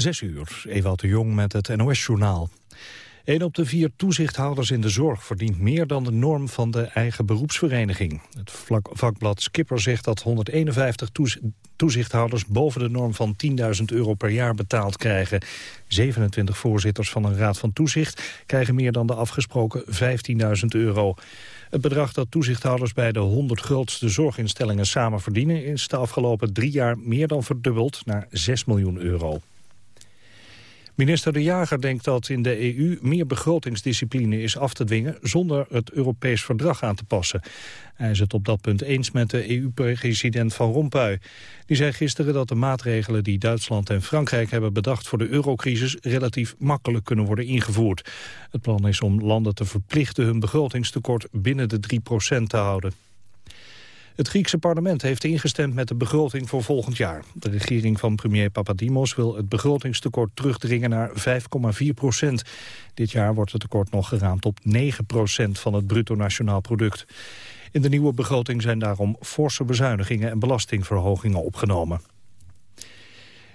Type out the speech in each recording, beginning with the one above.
Zes uur, Ewout de Jong met het NOS-journaal. Een op de vier toezichthouders in de zorg verdient meer dan de norm van de eigen beroepsvereniging. Het vakblad Skipper zegt dat 151 toezichthouders boven de norm van 10.000 euro per jaar betaald krijgen. 27 voorzitters van een raad van toezicht krijgen meer dan de afgesproken 15.000 euro. Het bedrag dat toezichthouders bij de 100 grootste zorginstellingen samen verdienen... is de afgelopen drie jaar meer dan verdubbeld naar 6 miljoen euro. Minister De Jager denkt dat in de EU meer begrotingsdiscipline is af te dwingen zonder het Europees verdrag aan te passen. Hij is het op dat punt eens met de EU-president Van Rompuy. Die zei gisteren dat de maatregelen die Duitsland en Frankrijk hebben bedacht voor de eurocrisis relatief makkelijk kunnen worden ingevoerd. Het plan is om landen te verplichten hun begrotingstekort binnen de 3% te houden. Het Griekse parlement heeft ingestemd met de begroting voor volgend jaar. De regering van premier Papadimos wil het begrotingstekort terugdringen naar 5,4 procent. Dit jaar wordt het tekort nog geraamd op 9 procent van het bruto nationaal product. In de nieuwe begroting zijn daarom forse bezuinigingen en belastingverhogingen opgenomen.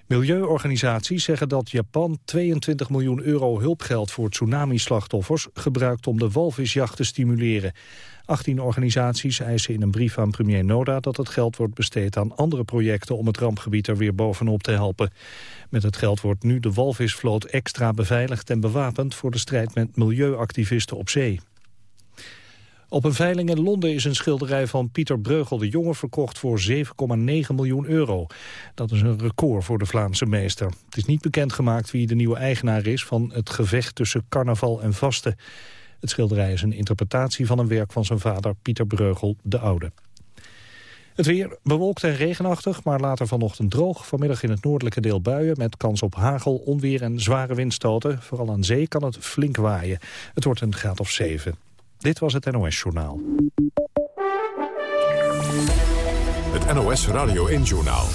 Milieuorganisaties zeggen dat Japan 22 miljoen euro hulpgeld voor tsunami-slachtoffers gebruikt om de walvisjacht te stimuleren. 18 organisaties eisen in een brief aan premier Noda dat het geld wordt besteed aan andere projecten om het rampgebied er weer bovenop te helpen. Met het geld wordt nu de walvisvloot extra beveiligd en bewapend voor de strijd met milieuactivisten op zee. Op een veiling in Londen is een schilderij van Pieter Breugel de Jonge verkocht voor 7,9 miljoen euro. Dat is een record voor de Vlaamse meester. Het is niet bekendgemaakt wie de nieuwe eigenaar is van het gevecht tussen carnaval en vasten. Het schilderij is een interpretatie van een werk van zijn vader Pieter Breugel de Oude. Het weer bewolkt en regenachtig, maar later vanochtend droog. Vanmiddag in het noordelijke deel buien met kans op hagel, onweer en zware windstoten. Vooral aan zee kan het flink waaien. Het wordt een graad of 7. Dit was het NOS Journaal. Het NOS Radio 1 Journaal.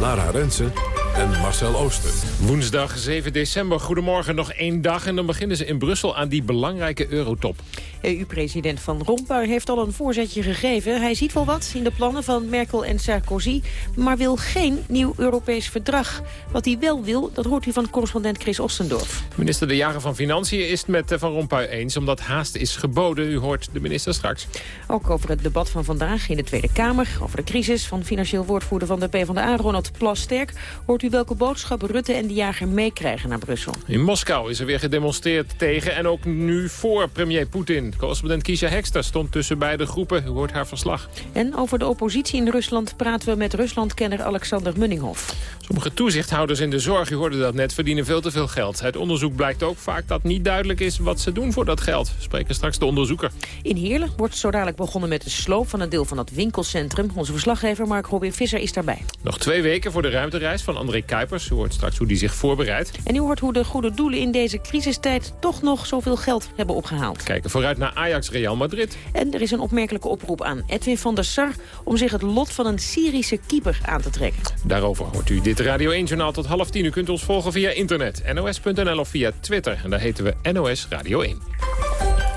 Lara Rensen en Marcel Ooster. Woensdag 7 december. Goedemorgen, nog één dag en dan beginnen ze in Brussel aan die belangrijke eurotop. EU-president Van Rompuy heeft al een voorzetje gegeven. Hij ziet wel wat in de plannen van Merkel en Sarkozy... maar wil geen nieuw Europees verdrag. Wat hij wel wil, dat hoort u van correspondent Chris Ostendorf. Minister De Jager van Financiën is het met Van Rompuy eens... omdat haast is geboden. U hoort de minister straks. Ook over het debat van vandaag in de Tweede Kamer... over de crisis van financieel woordvoerder van de PvdA, Ronald Plasterk... hoort u welke boodschap Rutte en De Jager meekrijgen naar Brussel. In Moskou is er weer gedemonstreerd tegen en ook nu voor premier Poetin. Correspondent Kiesja Hekster stond tussen beide groepen. U hoort haar verslag. En over de oppositie in Rusland praten we met Ruslandkenner Alexander Munninghoff. Sommige toezichthouders in de zorg, u hoorde dat net, verdienen veel te veel geld. Uit onderzoek blijkt ook vaak dat niet duidelijk is wat ze doen voor dat geld. We spreken straks de onderzoeker. In Heerlen wordt zo dadelijk begonnen met de sloop van een deel van het winkelcentrum. Onze verslaggever Mark Robin Visser is daarbij. Nog twee weken voor de ruimtereis van André Kuipers. U hoort straks hoe die zich voorbereidt. En u hoort hoe de goede doelen in deze crisistijd toch nog zoveel geld hebben opgehaald. Kijken vooruit naar Ajax Real Madrid. En er is een opmerkelijke oproep aan Edwin van der Sar... om zich het lot van een Syrische keeper aan te trekken. Daarover hoort u dit Radio 1-journaal tot half tien. U kunt ons volgen via internet, nos.nl of via Twitter. En daar heten we NOS Radio 1.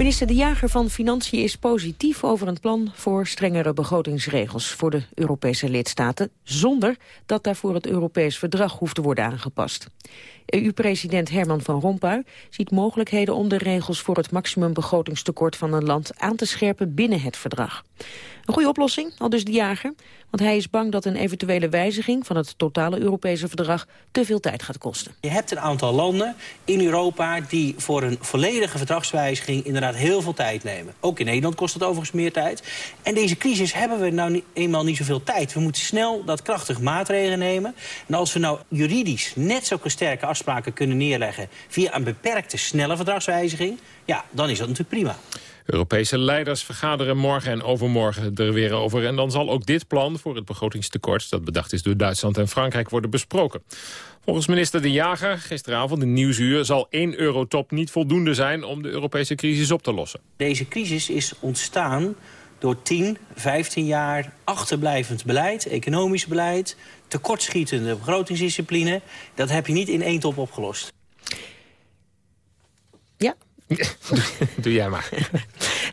Minister De Jager van Financiën is positief over een plan voor strengere begrotingsregels voor de Europese lidstaten, zonder dat daarvoor het Europees verdrag hoeft te worden aangepast. EU-president Herman van Rompuy ziet mogelijkheden om de regels voor het maximumbegrotingstekort van een land aan te scherpen binnen het verdrag. Een goede oplossing, al dus de jager, want hij is bang dat een eventuele wijziging van het totale Europese verdrag te veel tijd gaat kosten. Je hebt een aantal landen in Europa die voor een volledige verdragswijziging inderdaad heel veel tijd nemen. Ook in Nederland kost het overigens meer tijd. En deze crisis hebben we nou eenmaal niet zoveel tijd. We moeten snel dat krachtig maatregelen nemen. En als we nou juridisch net zulke sterke afspraken kunnen neerleggen via een beperkte snelle verdragswijziging, ja, dan is dat natuurlijk prima. Europese leiders vergaderen morgen en overmorgen er weer over. En dan zal ook dit plan voor het begrotingstekort... dat bedacht is door Duitsland en Frankrijk worden besproken. Volgens minister De Jager, gisteravond in Nieuwsuur... zal één eurotop niet voldoende zijn om de Europese crisis op te lossen. Deze crisis is ontstaan door 10, 15 jaar achterblijvend beleid, economisch beleid... tekortschietende begrotingsdiscipline. Dat heb je niet in één top opgelost. Ja, Doe jij maar.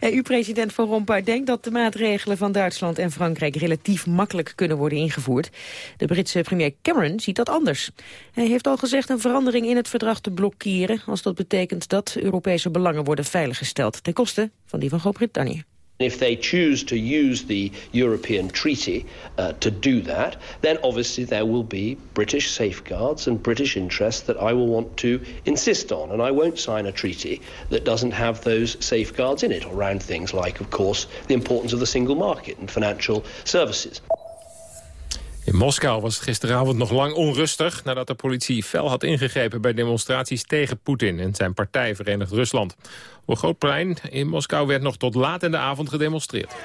U-president Van Rompuy denkt dat de maatregelen van Duitsland en Frankrijk relatief makkelijk kunnen worden ingevoerd. De Britse premier Cameron ziet dat anders. Hij heeft al gezegd een verandering in het verdrag te blokkeren als dat betekent dat Europese belangen worden veiliggesteld ten koste van die van Groot-Brittannië. If they choose to use the European Treaty uh, to do that, then obviously there will be British safeguards and British interests that I will want to insist on. And I won't sign a treaty that doesn't have those safeguards in it around things like, of course, the importance of the single market and financial services. In Moskou was het gisteravond nog lang onrustig... nadat de politie fel had ingegrepen bij demonstraties tegen Poetin... en zijn partij Verenigd Rusland. Op een groot plein in Moskou werd nog tot laat in de avond gedemonstreerd.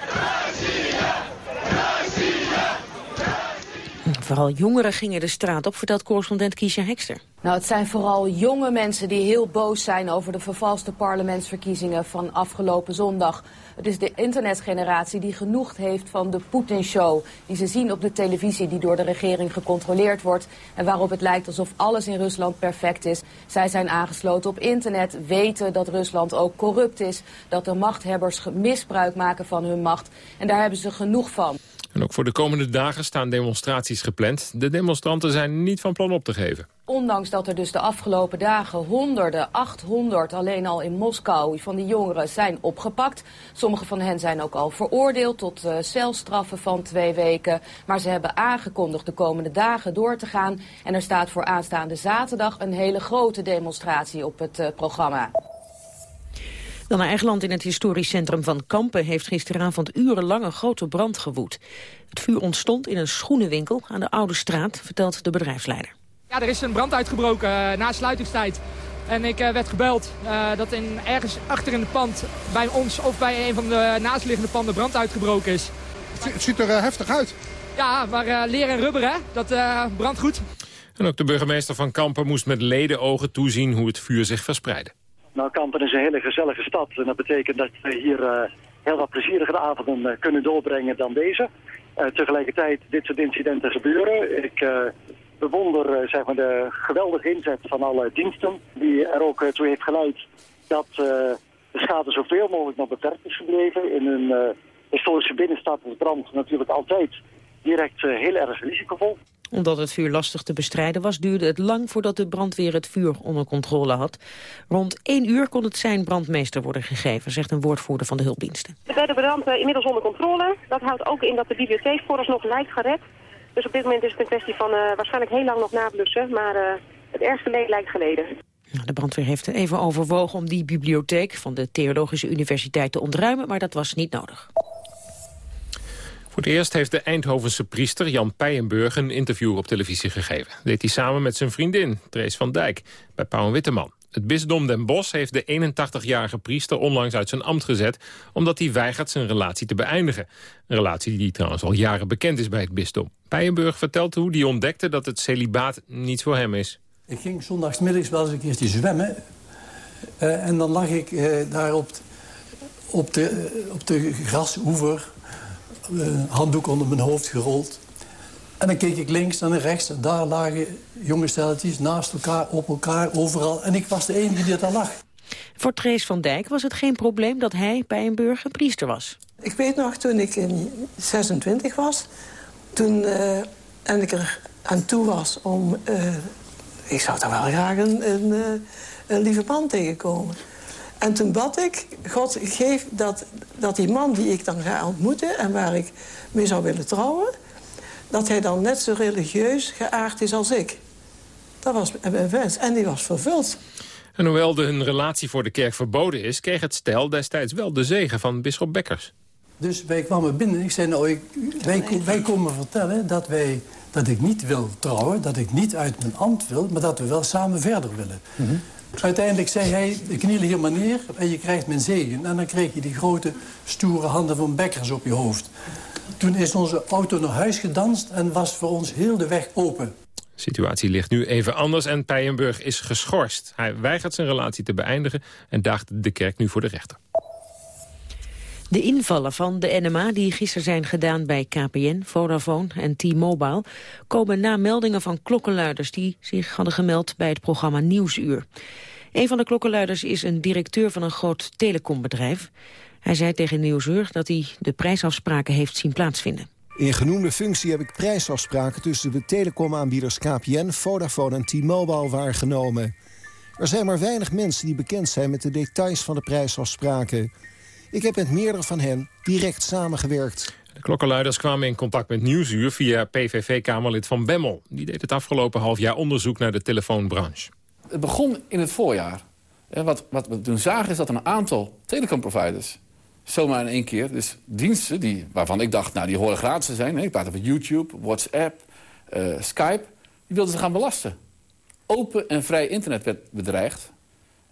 Vooral jongeren gingen de straat op, vertelt correspondent Kiesja Hekster. Nou, het zijn vooral jonge mensen die heel boos zijn over de vervalste parlementsverkiezingen van afgelopen zondag. Het is de internetgeneratie die genoeg heeft van de Poetin-show. Die ze zien op de televisie die door de regering gecontroleerd wordt. En waarop het lijkt alsof alles in Rusland perfect is. Zij zijn aangesloten op internet, weten dat Rusland ook corrupt is. Dat de machthebbers misbruik maken van hun macht. En daar hebben ze genoeg van. En ook voor de komende dagen staan demonstraties gepland. De demonstranten zijn niet van plan op te geven. Ondanks dat er dus de afgelopen dagen honderden, 800 alleen al in Moskou van die jongeren zijn opgepakt. Sommige van hen zijn ook al veroordeeld tot uh, celstraffen van twee weken. Maar ze hebben aangekondigd de komende dagen door te gaan. En er staat voor aanstaande zaterdag een hele grote demonstratie op het uh, programma. Dan naar eigen land in het historisch centrum van Kampen... heeft gisteravond urenlang een grote brand gewoed. Het vuur ontstond in een schoenenwinkel aan de Oude Straat... vertelt de bedrijfsleider. Ja, er is een brand uitgebroken uh, na sluitingstijd. En ik uh, werd gebeld uh, dat in, ergens achter in het pand... bij ons of bij een van de naastliggende panden brand uitgebroken is. Het, het ziet er heftig uit. Ja, maar leer en rubber, hè? dat brandt goed. En ook de burgemeester van Kampen moest met ledenogen toezien... hoe het vuur zich verspreidde. Nou, Kampen is een hele gezellige stad. En dat betekent dat we hier uh, heel wat plezierige avonden uh, kunnen doorbrengen dan deze. Uh, tegelijkertijd dit soort incidenten gebeuren. Ik bewonder zeg maar, de geweldige inzet van alle diensten die er ook toe heeft geleid dat de schade zoveel mogelijk nog beperkt is gebleven. In een historische binnenstad is brand natuurlijk altijd direct heel erg risicovol omdat het vuur lastig te bestrijden was, duurde het lang voordat de brandweer het vuur onder controle had. Rond één uur kon het zijn brandmeester worden gegeven, zegt een woordvoerder van de hulpdiensten. We hebben de brand uh, inmiddels onder controle. Dat houdt ook in dat de bibliotheek vooralsnog lijkt gered. Dus op dit moment is het een kwestie van uh, waarschijnlijk heel lang nog nablussen, maar uh, het ergste leed lijkt geleden. Nou, de brandweer heeft even overwogen om die bibliotheek van de Theologische Universiteit te ontruimen, maar dat was niet nodig. Voor het eerst heeft de Eindhovense priester Jan Peijenburg een interview op televisie gegeven. Dat deed hij samen met zijn vriendin, Trace van Dijk, bij Pauw Witteman. Het bisdom Den Bosch heeft de 81-jarige priester onlangs uit zijn ambt gezet... omdat hij weigert zijn relatie te beëindigen. Een relatie die trouwens al jaren bekend is bij het bisdom. Peijenburg vertelt hoe hij ontdekte dat het celibaat niet voor hem is. Ik ging zondagsmiddags wel eens een keertje zwemmen. Uh, en dan lag ik uh, daar op, op, de, op de grasoever handdoek onder mijn hoofd gerold. En dan keek ik links en rechts en daar lagen jonge stelletjes naast elkaar, op elkaar, overal. En ik was de enige die daar lag. Voor Trees van Dijk was het geen probleem dat hij bij een burger priester was. Ik weet nog, toen ik in 26 was, toen uh, en ik er aan toe was om... Uh, ik zou daar wel graag een, een, een lieve man tegenkomen. En toen bad ik, God geef dat, dat die man die ik dan ga ontmoeten... en waar ik mee zou willen trouwen... dat hij dan net zo religieus geaard is als ik. Dat was mijn wens. En die was vervuld. En hoewel de hun relatie voor de kerk verboden is... kreeg het stel destijds wel de zegen van bisschop Bekkers. Dus wij kwamen binnen en ik zei... nou, ik, wij, wij komen vertellen dat, wij, dat ik niet wil trouwen... dat ik niet uit mijn ambt wil... maar dat we wel samen verder willen. Mm Uiteindelijk zei hij, kniel hier maar neer en je krijgt mijn zegen. En dan kreeg je die grote, stoere handen van Bekkers op je hoofd. Toen is onze auto naar huis gedanst en was voor ons heel de weg open. De situatie ligt nu even anders en Pijenburg is geschorst. Hij weigert zijn relatie te beëindigen en daagt de kerk nu voor de rechter. De invallen van de NMA die gisteren zijn gedaan bij KPN, Vodafone en T-Mobile... komen na meldingen van klokkenluiders die zich hadden gemeld bij het programma Nieuwsuur. Een van de klokkenluiders is een directeur van een groot telecombedrijf. Hij zei tegen Nieuwsuur dat hij de prijsafspraken heeft zien plaatsvinden. In genoemde functie heb ik prijsafspraken tussen de telecomaanbieders KPN, Vodafone en T-Mobile waargenomen. Er zijn maar weinig mensen die bekend zijn met de details van de prijsafspraken. Ik heb met meerdere van hen direct samengewerkt. De klokkenluiders kwamen in contact met Nieuwsuur via PVV-kamerlid Van Bemmel. Die deed het afgelopen half jaar onderzoek naar de telefoonbranche. Het begon in het voorjaar. Wat, wat we toen zagen is dat een aantal telecomproviders zomaar in één keer. Dus diensten die, waarvan ik dacht, nou die horen gratis te zijn. Ik praat over YouTube, WhatsApp, uh, Skype. Die wilden ze gaan belasten. Open en vrij internet werd bedreigd.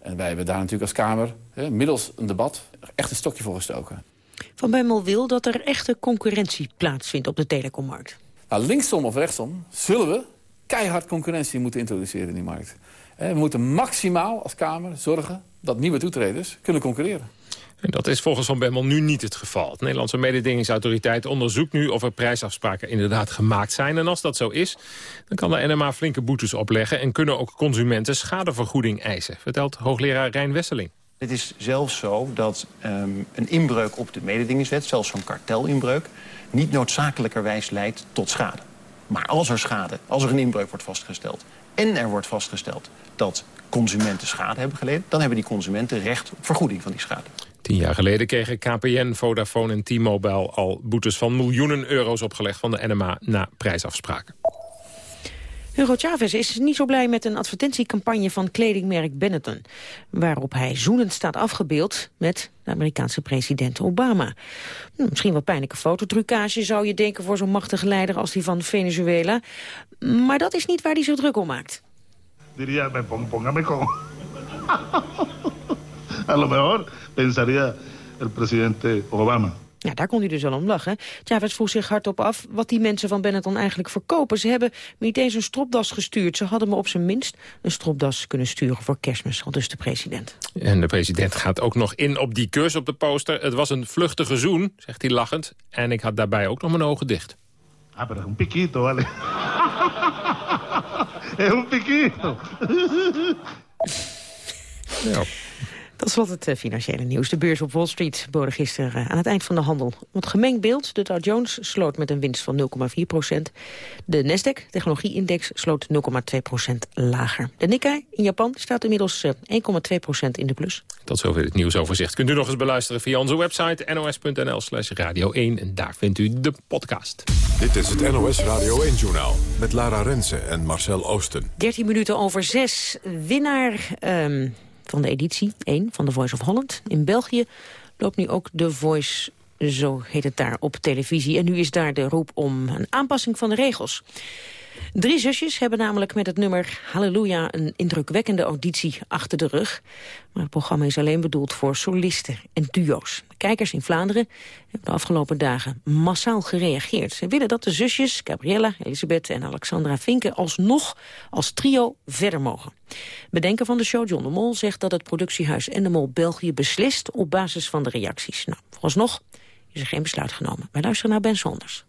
En wij hebben daar natuurlijk als Kamer, hè, middels een debat, echt een stokje voor gestoken. Van Bemmel wil dat er echte concurrentie plaatsvindt op de telecommarkt. Nou, linksom of rechtsom zullen we keihard concurrentie moeten introduceren in die markt. We moeten maximaal als Kamer zorgen dat nieuwe toetreders kunnen concurreren. En dat is volgens Van Bemmel nu niet het geval. De Nederlandse mededingingsautoriteit onderzoekt nu of er prijsafspraken inderdaad gemaakt zijn. En als dat zo is, dan kan de NMA flinke boetes opleggen... en kunnen ook consumenten schadevergoeding eisen, vertelt hoogleraar Rijn Wesseling. Het is zelfs zo dat um, een inbreuk op de mededingingswet, zelfs zo'n kartelinbreuk... niet noodzakelijkerwijs leidt tot schade. Maar als er schade, als er een inbreuk wordt vastgesteld... en er wordt vastgesteld dat consumenten schade hebben geleden... dan hebben die consumenten recht op vergoeding van die schade. Tien jaar geleden kregen KPN, Vodafone en T-Mobile al boetes van miljoenen euro's opgelegd van de NMA na prijsafspraken. Hugo Chavez is niet zo blij met een advertentiecampagne van kledingmerk Benetton... waarop hij zoenend staat afgebeeld met de Amerikaanse president Obama. Hm, misschien wel pijnlijke fototrucage zou je denken voor zo'n machtige leider als die van Venezuela. Maar dat is niet waar hij zo druk om maakt. Diría, me póngame con... A lo mejor pensaría el presidente Obama. Ja, daar kon hij dus wel om lachen. Chavez vroeg zich hardop af wat die mensen van Benetton eigenlijk verkopen. Ze hebben me niet eens een stropdas gestuurd. Ze hadden me op zijn minst een stropdas kunnen sturen voor kerstmis, al dus de president. En de president gaat ook nog in op die kus op de poster. Het was een vluchtige zoen, zegt hij lachend. En ik had daarbij ook nog mijn ogen dicht. Ah, pero un piquito, vale. es un piquito. ja. Dat was het eh, financiële nieuws. De beurs op Wall Street boden gisteren eh, aan het eind van de handel. Wat gemengd beeld. De Dow Jones sloot met een winst van 0,4 procent. De Nasdaq, technologieindex, sloot 0,2 procent lager. De Nikkei in Japan staat inmiddels 1,2 eh, procent in de plus. Tot zover het nieuwsoverzicht. Kunt u nog eens beluisteren via onze website nos.nl slash radio 1. En daar vindt u de podcast. Dit is het NOS Radio 1-journaal met Lara Rensen en Marcel Oosten. 13 minuten over 6. Winnaar... Um, van de editie 1 van The Voice of Holland. In België loopt nu ook The Voice, zo heet het daar, op televisie. En nu is daar de roep om een aanpassing van de regels. Drie zusjes hebben namelijk met het nummer Halleluja een indrukwekkende auditie achter de rug. Maar het programma is alleen bedoeld voor solisten en duo's. Kijkers in Vlaanderen hebben de afgelopen dagen massaal gereageerd. Ze willen dat de zusjes Gabriella, Elisabeth en Alexandra Vinken alsnog als trio verder mogen. Bedenker van de show John de Mol zegt dat het productiehuis en de Mol België beslist op basis van de reacties. Nou, vooralsnog is er geen besluit genomen. Wij luisteren naar Ben Sonders.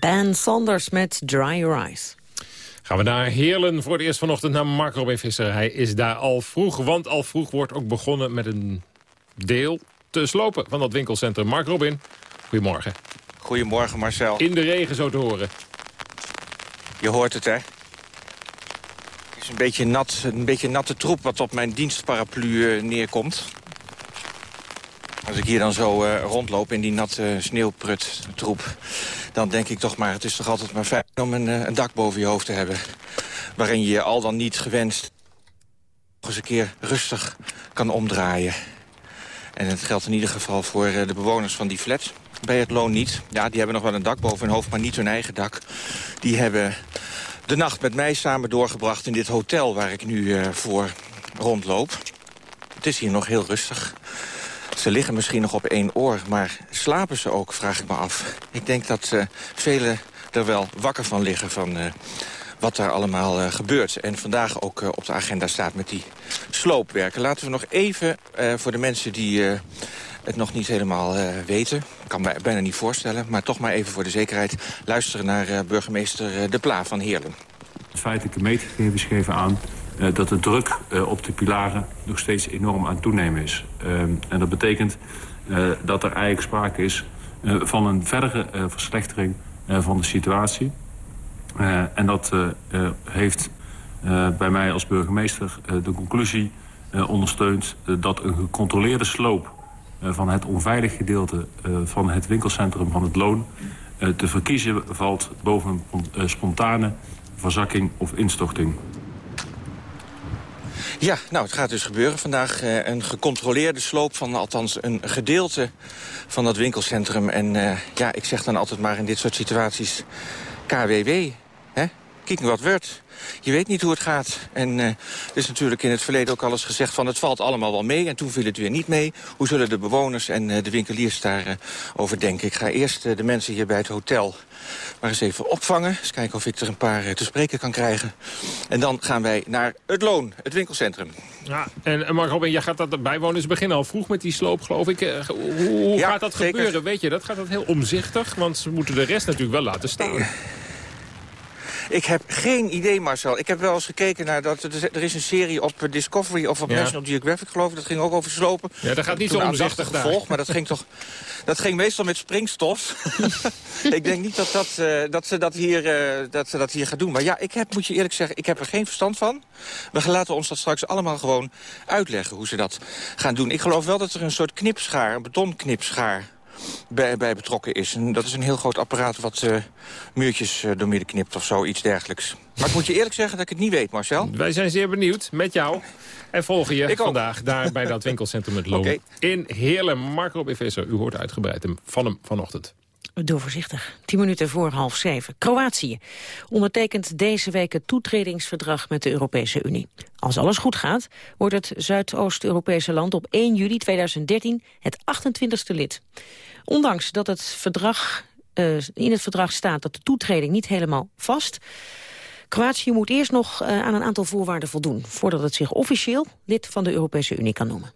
Ben Sanders met Dry Your Eyes. Gaan we naar Heerlen voor het eerst vanochtend naar Mark Robin Visser. Hij is daar al vroeg, want al vroeg wordt ook begonnen met een deel te slopen van dat winkelcentrum. Mark Robin, goedemorgen. Goedemorgen Marcel. In de regen zo te horen. Je hoort het hè. Het is een beetje, nat, een beetje natte troep wat op mijn dienstparaplu uh, neerkomt. Als ik hier dan zo uh, rondloop in die natte sneeuwprut troep... dan denk ik toch maar, het is toch altijd maar fijn om een, uh, een dak boven je hoofd te hebben. Waarin je al dan niet gewenst nog eens een keer rustig kan omdraaien. En het geldt in ieder geval voor uh, de bewoners van die flat. Bij het loon niet. Ja, die hebben nog wel een dak boven hun hoofd, maar niet hun eigen dak. Die hebben de nacht met mij samen doorgebracht in dit hotel waar ik nu uh, voor rondloop. Het is hier nog heel rustig. Ze liggen misschien nog op één oor, maar slapen ze ook, vraag ik me af. Ik denk dat uh, velen er wel wakker van liggen van uh, wat daar allemaal uh, gebeurt. En vandaag ook op de agenda staat met die sloopwerken. Laten we nog even voor de mensen die het nog niet helemaal weten... ik kan me bijna niet voorstellen, maar toch maar even voor de zekerheid... luisteren naar burgemeester De Pla van Heerlen. Feitelijke meetgegevens geven aan dat de druk uh, op de pilaren nog steeds enorm aan toenemen is. Uh, en dat betekent dat er eigenlijk sprake is van een verdere verslechtering van de situatie. en dat heeft bij mij als burgemeester de conclusie ondersteund... dat een gecontroleerde sloop van het onveilig gedeelte van het winkelcentrum van het loon... te verkiezen valt boven een spontane verzakking of instorting. Ja, nou, het gaat dus gebeuren vandaag. Uh, een gecontroleerde sloop van althans een gedeelte van dat winkelcentrum. En uh, ja, ik zeg dan altijd maar in dit soort situaties... KWW, Kijk wat wordt. Je weet niet hoe het gaat. En uh, er is natuurlijk in het verleden ook alles gezegd van... het valt allemaal wel mee en toen viel het weer niet mee. Hoe zullen de bewoners en uh, de winkeliers daarover over denken? Ik ga eerst de mensen hier bij het hotel maar eens even opvangen. Eens kijken of ik er een paar te spreken kan krijgen. En dan gaan wij naar het Loon, het winkelcentrum. Ja, en Mark Robin, jij gaat dat de bijwoners beginnen al vroeg met die sloop, geloof ik. Hoe, hoe ja, gaat dat zeker. gebeuren? Weet je, dat gaat dat heel omzichtig, want ze moeten de rest natuurlijk wel laten staan. Ik heb geen idee, Marcel. Ik heb wel eens gekeken naar dat... Er is een serie op Discovery of op ja. National Geographic, geloof ik. Dat ging ook over slopen. Ja, dat gaat niet zo omzichtig gevolg, Maar dat ging toch... Dat ging meestal met springstof. ik denk niet dat, dat, uh, dat, ze dat, hier, uh, dat ze dat hier gaan doen. Maar ja, ik heb, moet je eerlijk zeggen, ik heb er geen verstand van. We laten ons dat straks allemaal gewoon uitleggen hoe ze dat gaan doen. Ik geloof wel dat er een soort knipschaar, een betonknipschaar bij, bij betrokken is. En dat is een heel groot apparaat wat uh, muurtjes uh, door midden knipt of zo, iets dergelijks. Maar ik moet je eerlijk zeggen dat ik het niet weet, Marcel. Wij zijn zeer benieuwd met jou. En volgen je vandaag daar bij dat winkelcentrum het Loon. Okay. In Heerlen. Marco Befesser, u hoort uitgebreid van hem vanochtend. Doe voorzichtig. Tien minuten voor half zeven. Kroatië ondertekent deze week het toetredingsverdrag met de Europese Unie. Als alles goed gaat, wordt het Zuidoost-Europese land op 1 juli 2013 het 28ste lid. Ondanks dat het verdrag, uh, in het verdrag staat dat de toetreding niet helemaal vast... Kroatië moet eerst nog uh, aan een aantal voorwaarden voldoen... voordat het zich officieel lid van de Europese Unie kan noemen.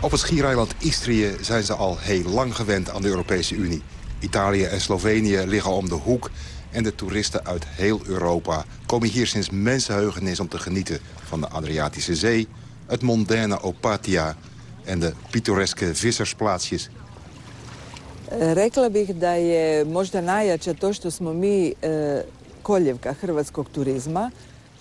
Op het schiereiland Istrië zijn ze al heel lang gewend aan de Europese Unie. Italië en Slovenië liggen om de hoek... en de toeristen uit heel Europa komen hier sinds mensenheugenis om te genieten... van de Adriatische Zee, het mondaine Opatia en de pittoreske vissersplaatsjes. Rekla bih da je možda najjače to što smo mi koljevka hrvatskog turizma.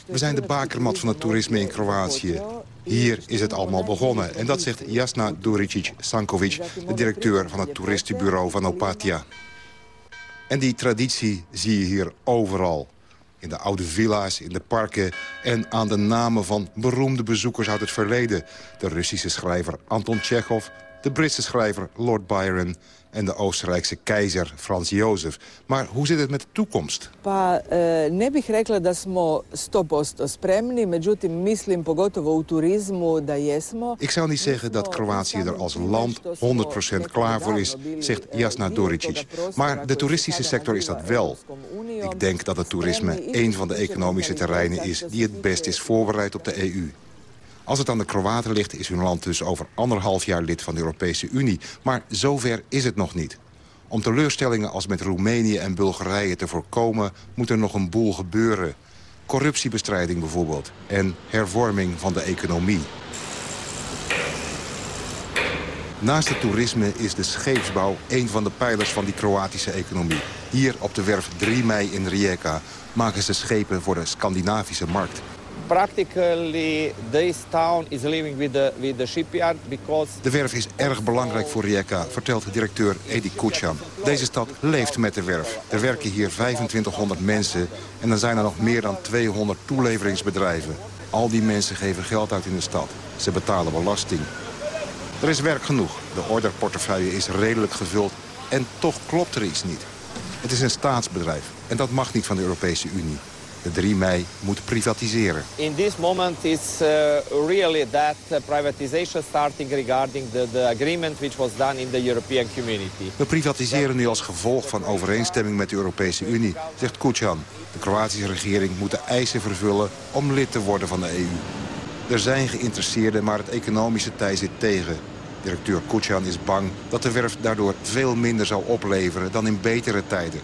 We zijn de bakermat van het toerisme in Kroatië. Hier is het allemaal begonnen. En dat zegt Jasna Duricic Sankovic, de directeur van het toeristenbureau van Opatia. En die traditie zie je hier overal. In de oude villa's, in de parken en aan de namen van beroemde bezoekers uit het verleden. De Russische schrijver Anton Chekhov, de Britse schrijver Lord Byron en de Oostenrijkse keizer Frans Jozef. Maar hoe zit het met de toekomst? Pa, ne bih rekla da smo 100% spremni, međutim mislim pogotovo u turizmu da jesmo. Ik zou niet zeggen dat Kroatië er als land 100% klaar voor is, zegt Jasna Doricic. Maar de toeristische sector is dat wel. Ik denk dat het toerisme een van de economische terreinen is die het best is voorbereid op de EU. Als het aan de Kroaten ligt, is hun land dus over anderhalf jaar lid van de Europese Unie. Maar zover is het nog niet. Om teleurstellingen als met Roemenië en Bulgarije te voorkomen... moet er nog een boel gebeuren. Corruptiebestrijding bijvoorbeeld. En hervorming van de economie. Naast het toerisme is de scheepsbouw een van de pijlers van die Kroatische economie. Hier op de werf 3 mei in Rijeka maken ze schepen voor de Scandinavische markt. Is shipyard. De werf is erg belangrijk voor Rijeka, vertelt directeur Edi Kuchan. Deze stad leeft met de werf. Er werken hier 2500 mensen en er zijn er nog meer dan 200 toeleveringsbedrijven. Al die mensen geven geld uit in de stad. Ze betalen belasting. Er is werk genoeg. De orderportefeuille is redelijk gevuld en toch klopt er iets niet. Het is een staatsbedrijf en dat mag niet van de Europese Unie. De 3 mei moet privatiseren. In this moment is uh, really that uh, privatization starting regarding the, the agreement which was done in the European community. We privatiseren nu als gevolg van overeenstemming met de Europese Unie, zegt Kuchan. De Kroatische regering moet de eisen vervullen om lid te worden van de EU. Er zijn geïnteresseerden, maar het economische tij zit tegen. Directeur Kuchan is bang dat de werf daardoor veel minder zal opleveren dan in betere tijden.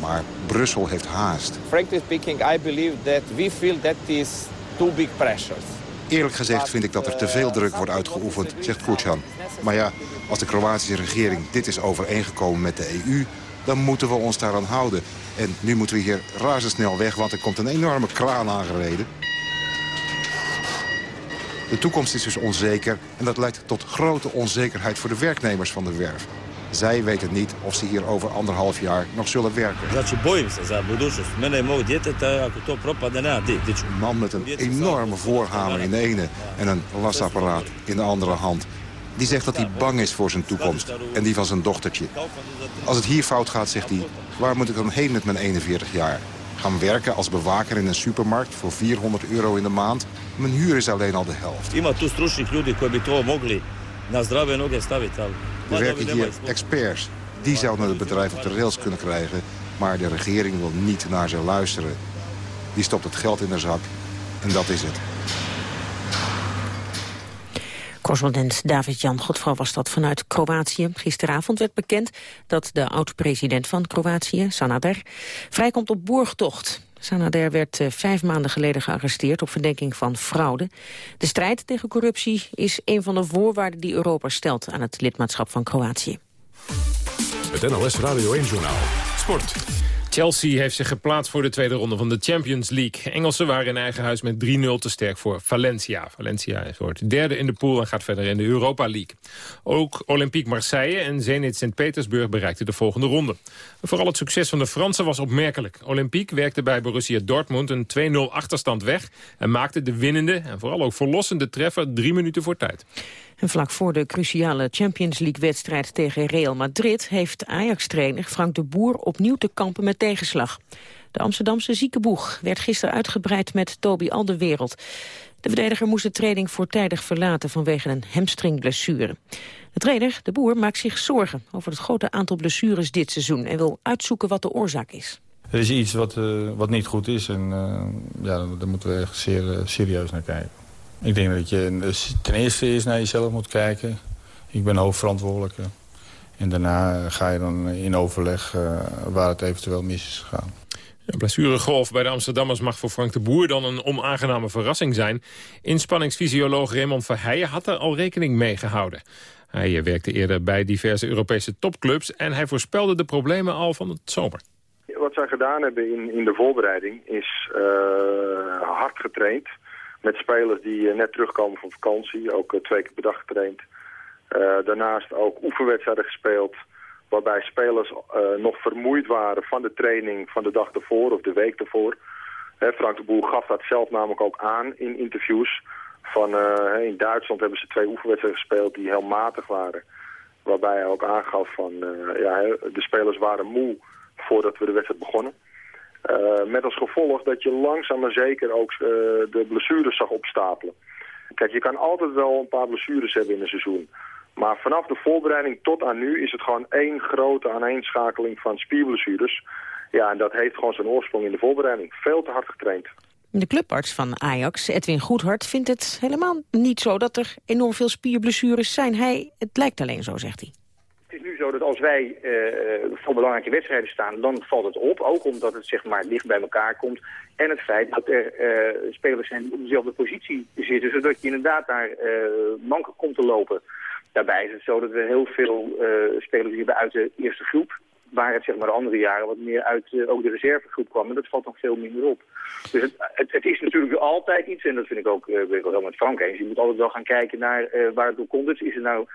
Maar Brussel heeft haast. Frankly speaking, I believe that we feel that is too big pressures. Eerlijk gezegd vind ik dat er te veel druk wordt uitgeoefend, zegt Kuchan. Maar ja, als de Kroatische regering dit is overeengekomen met de EU... dan moeten we ons daaraan houden. En nu moeten we hier razendsnel weg, want er komt een enorme kraan aangereden. De toekomst is dus onzeker en dat leidt tot grote onzekerheid voor de werknemers van de werf. Zij weten niet of ze hier over anderhalf jaar nog zullen werken. Een man met een enorme voorhamer in de ene en een lasapparaat in de andere hand. Die zegt dat hij bang is voor zijn toekomst en die van zijn dochtertje. Als het hier fout gaat, zegt hij, waar moet ik dan heen met mijn 41 jaar? Gaan werken als bewaker in een supermarkt voor 400 euro in de maand? Mijn huur is alleen al de helft. Er werken hier experts. Die zouden het bedrijf op de rails kunnen krijgen. Maar de regering wil niet naar ze luisteren. Die stopt het geld in de zak. En dat is het. Correspondent David-Jan Godfrouw was dat vanuit Kroatië. Gisteravond werd bekend dat de oud-president van Kroatië, Sanader, vrijkomt op borgtocht. Sanader werd uh, vijf maanden geleden gearresteerd op verdenking van fraude. De strijd tegen corruptie is een van de voorwaarden die Europa stelt aan het lidmaatschap van Kroatië. Het NLS Radio 1 Journaal. Sport. Chelsea heeft zich geplaatst voor de tweede ronde van de Champions League. Engelsen waren in eigen huis met 3-0 te sterk voor Valencia. Valencia wordt derde in de pool en gaat verder in de Europa League. Ook Olympique Marseille en Zenit Sint-Petersburg bereikten de volgende ronde. Vooral het succes van de Fransen was opmerkelijk. Olympique werkte bij Borussia Dortmund een 2-0 achterstand weg... en maakte de winnende en vooral ook verlossende treffer drie minuten voor tijd. En vlak voor de cruciale Champions League-wedstrijd tegen Real Madrid... heeft Ajax-trainer Frank de Boer opnieuw te kampen met tegenslag. De Amsterdamse ziekenboeg werd gisteren uitgebreid met Toby Alderwereld. De verdediger moest de training voortijdig verlaten vanwege een hamstringblessure. De trainer, de Boer, maakt zich zorgen over het grote aantal blessures dit seizoen... en wil uitzoeken wat de oorzaak is. Er is iets wat, uh, wat niet goed is en uh, ja, daar moeten we echt zeer uh, serieus naar kijken. Ik denk dat je ten eerste eens naar jezelf moet kijken. Ik ben hoofdverantwoordelijke. En daarna ga je dan in overleg uh, waar het eventueel mis is gegaan. De blessuregolf bij de Amsterdammers mag voor Frank de Boer dan een onaangename verrassing zijn. Inspanningsfysioloog Raymond Verheijen had er al rekening mee gehouden. Hij werkte eerder bij diverse Europese topclubs en hij voorspelde de problemen al van het zomer. Wat zij gedaan hebben in, in de voorbereiding is uh, hard getraind met spelers die net terugkomen van vakantie, ook twee keer per dag getraind. Uh, daarnaast ook oefenwedstrijden gespeeld, waarbij spelers nog vermoeid waren van de training van de dag ervoor of de week ervoor. Frank de Boer gaf dat zelf namelijk ook aan in interviews. Van, in Duitsland hebben ze twee oefenwedstrijden gespeeld die heel matig waren. Waarbij hij ook aangaf van, ja, de spelers waren moe voordat we de wedstrijd begonnen. Uh, met als gevolg dat je langzaam maar zeker ook uh, de blessures zag opstapelen. Kijk, je kan altijd wel een paar blessures hebben in een seizoen. Maar vanaf de voorbereiding tot aan nu is het gewoon één grote aaneenschakeling van spierblessures. Ja, en dat heeft gewoon zijn oorsprong in de voorbereiding. Veel te hard getraind. De clubarts van Ajax, Edwin Goedhart, vindt het helemaal niet zo dat er enorm veel spierblessures zijn. Hij, het lijkt alleen zo, zegt hij. Zo dat als wij uh, voor belangrijke wedstrijden staan, dan valt het op. Ook omdat het zeg maar dicht bij elkaar komt. En het feit dat er uh, spelers zijn op dezelfde positie zitten, zodat je inderdaad daar manken komt te lopen. Daarbij is het zo dat we heel veel spelers hebben uit de eerste groep waar het zeg maar de andere jaren wat meer uit uh, ook de reservegroep kwam. En dat valt nog veel minder op. Dus het, het, het is natuurlijk altijd iets, en dat vind ik ook, uh, ben wel heel met Frank eens. Je moet altijd wel gaan kijken naar uh, waar het door komt. Dus is er nou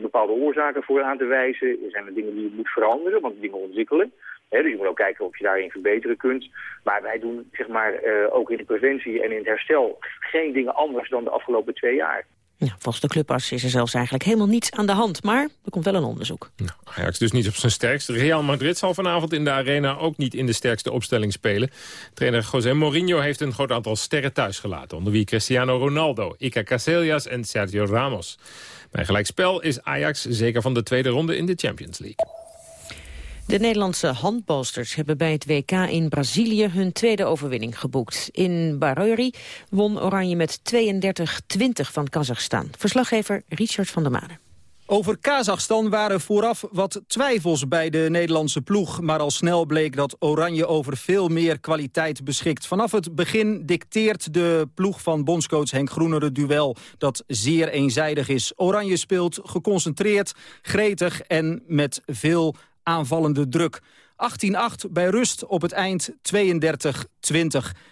bepaalde oorzaken voor aan te wijzen? Zijn er dingen die je moet veranderen, want dingen ontwikkelen? Dus je moet ook kijken of je daarin verbeteren kunt. Maar wij doen zeg maar, ook in de preventie en in het herstel geen dingen anders dan de afgelopen twee jaar. Ja, volgens de clubas is er zelfs eigenlijk helemaal niets aan de hand. Maar er komt wel een onderzoek. Nou, Ajax dus niet op zijn sterkst. Real Madrid zal vanavond in de arena ook niet in de sterkste opstelling spelen. Trainer José Mourinho heeft een groot aantal sterren thuisgelaten. Onder wie Cristiano Ronaldo, Iker Casillas en Sergio Ramos. Bij gelijkspel is Ajax zeker van de tweede ronde in de Champions League. De Nederlandse handbalsters hebben bij het WK in Brazilië hun tweede overwinning geboekt. In Bareuri won Oranje met 32-20 van Kazachstan. Verslaggever Richard van der Maden. Over Kazachstan waren vooraf wat twijfels bij de Nederlandse ploeg. Maar al snel bleek dat Oranje over veel meer kwaliteit beschikt. Vanaf het begin dicteert de ploeg van bondscoach Henk Groener het duel... dat zeer eenzijdig is. Oranje speelt geconcentreerd, gretig en met veel aanvallende druk. 18-8 bij rust op het eind 32-20.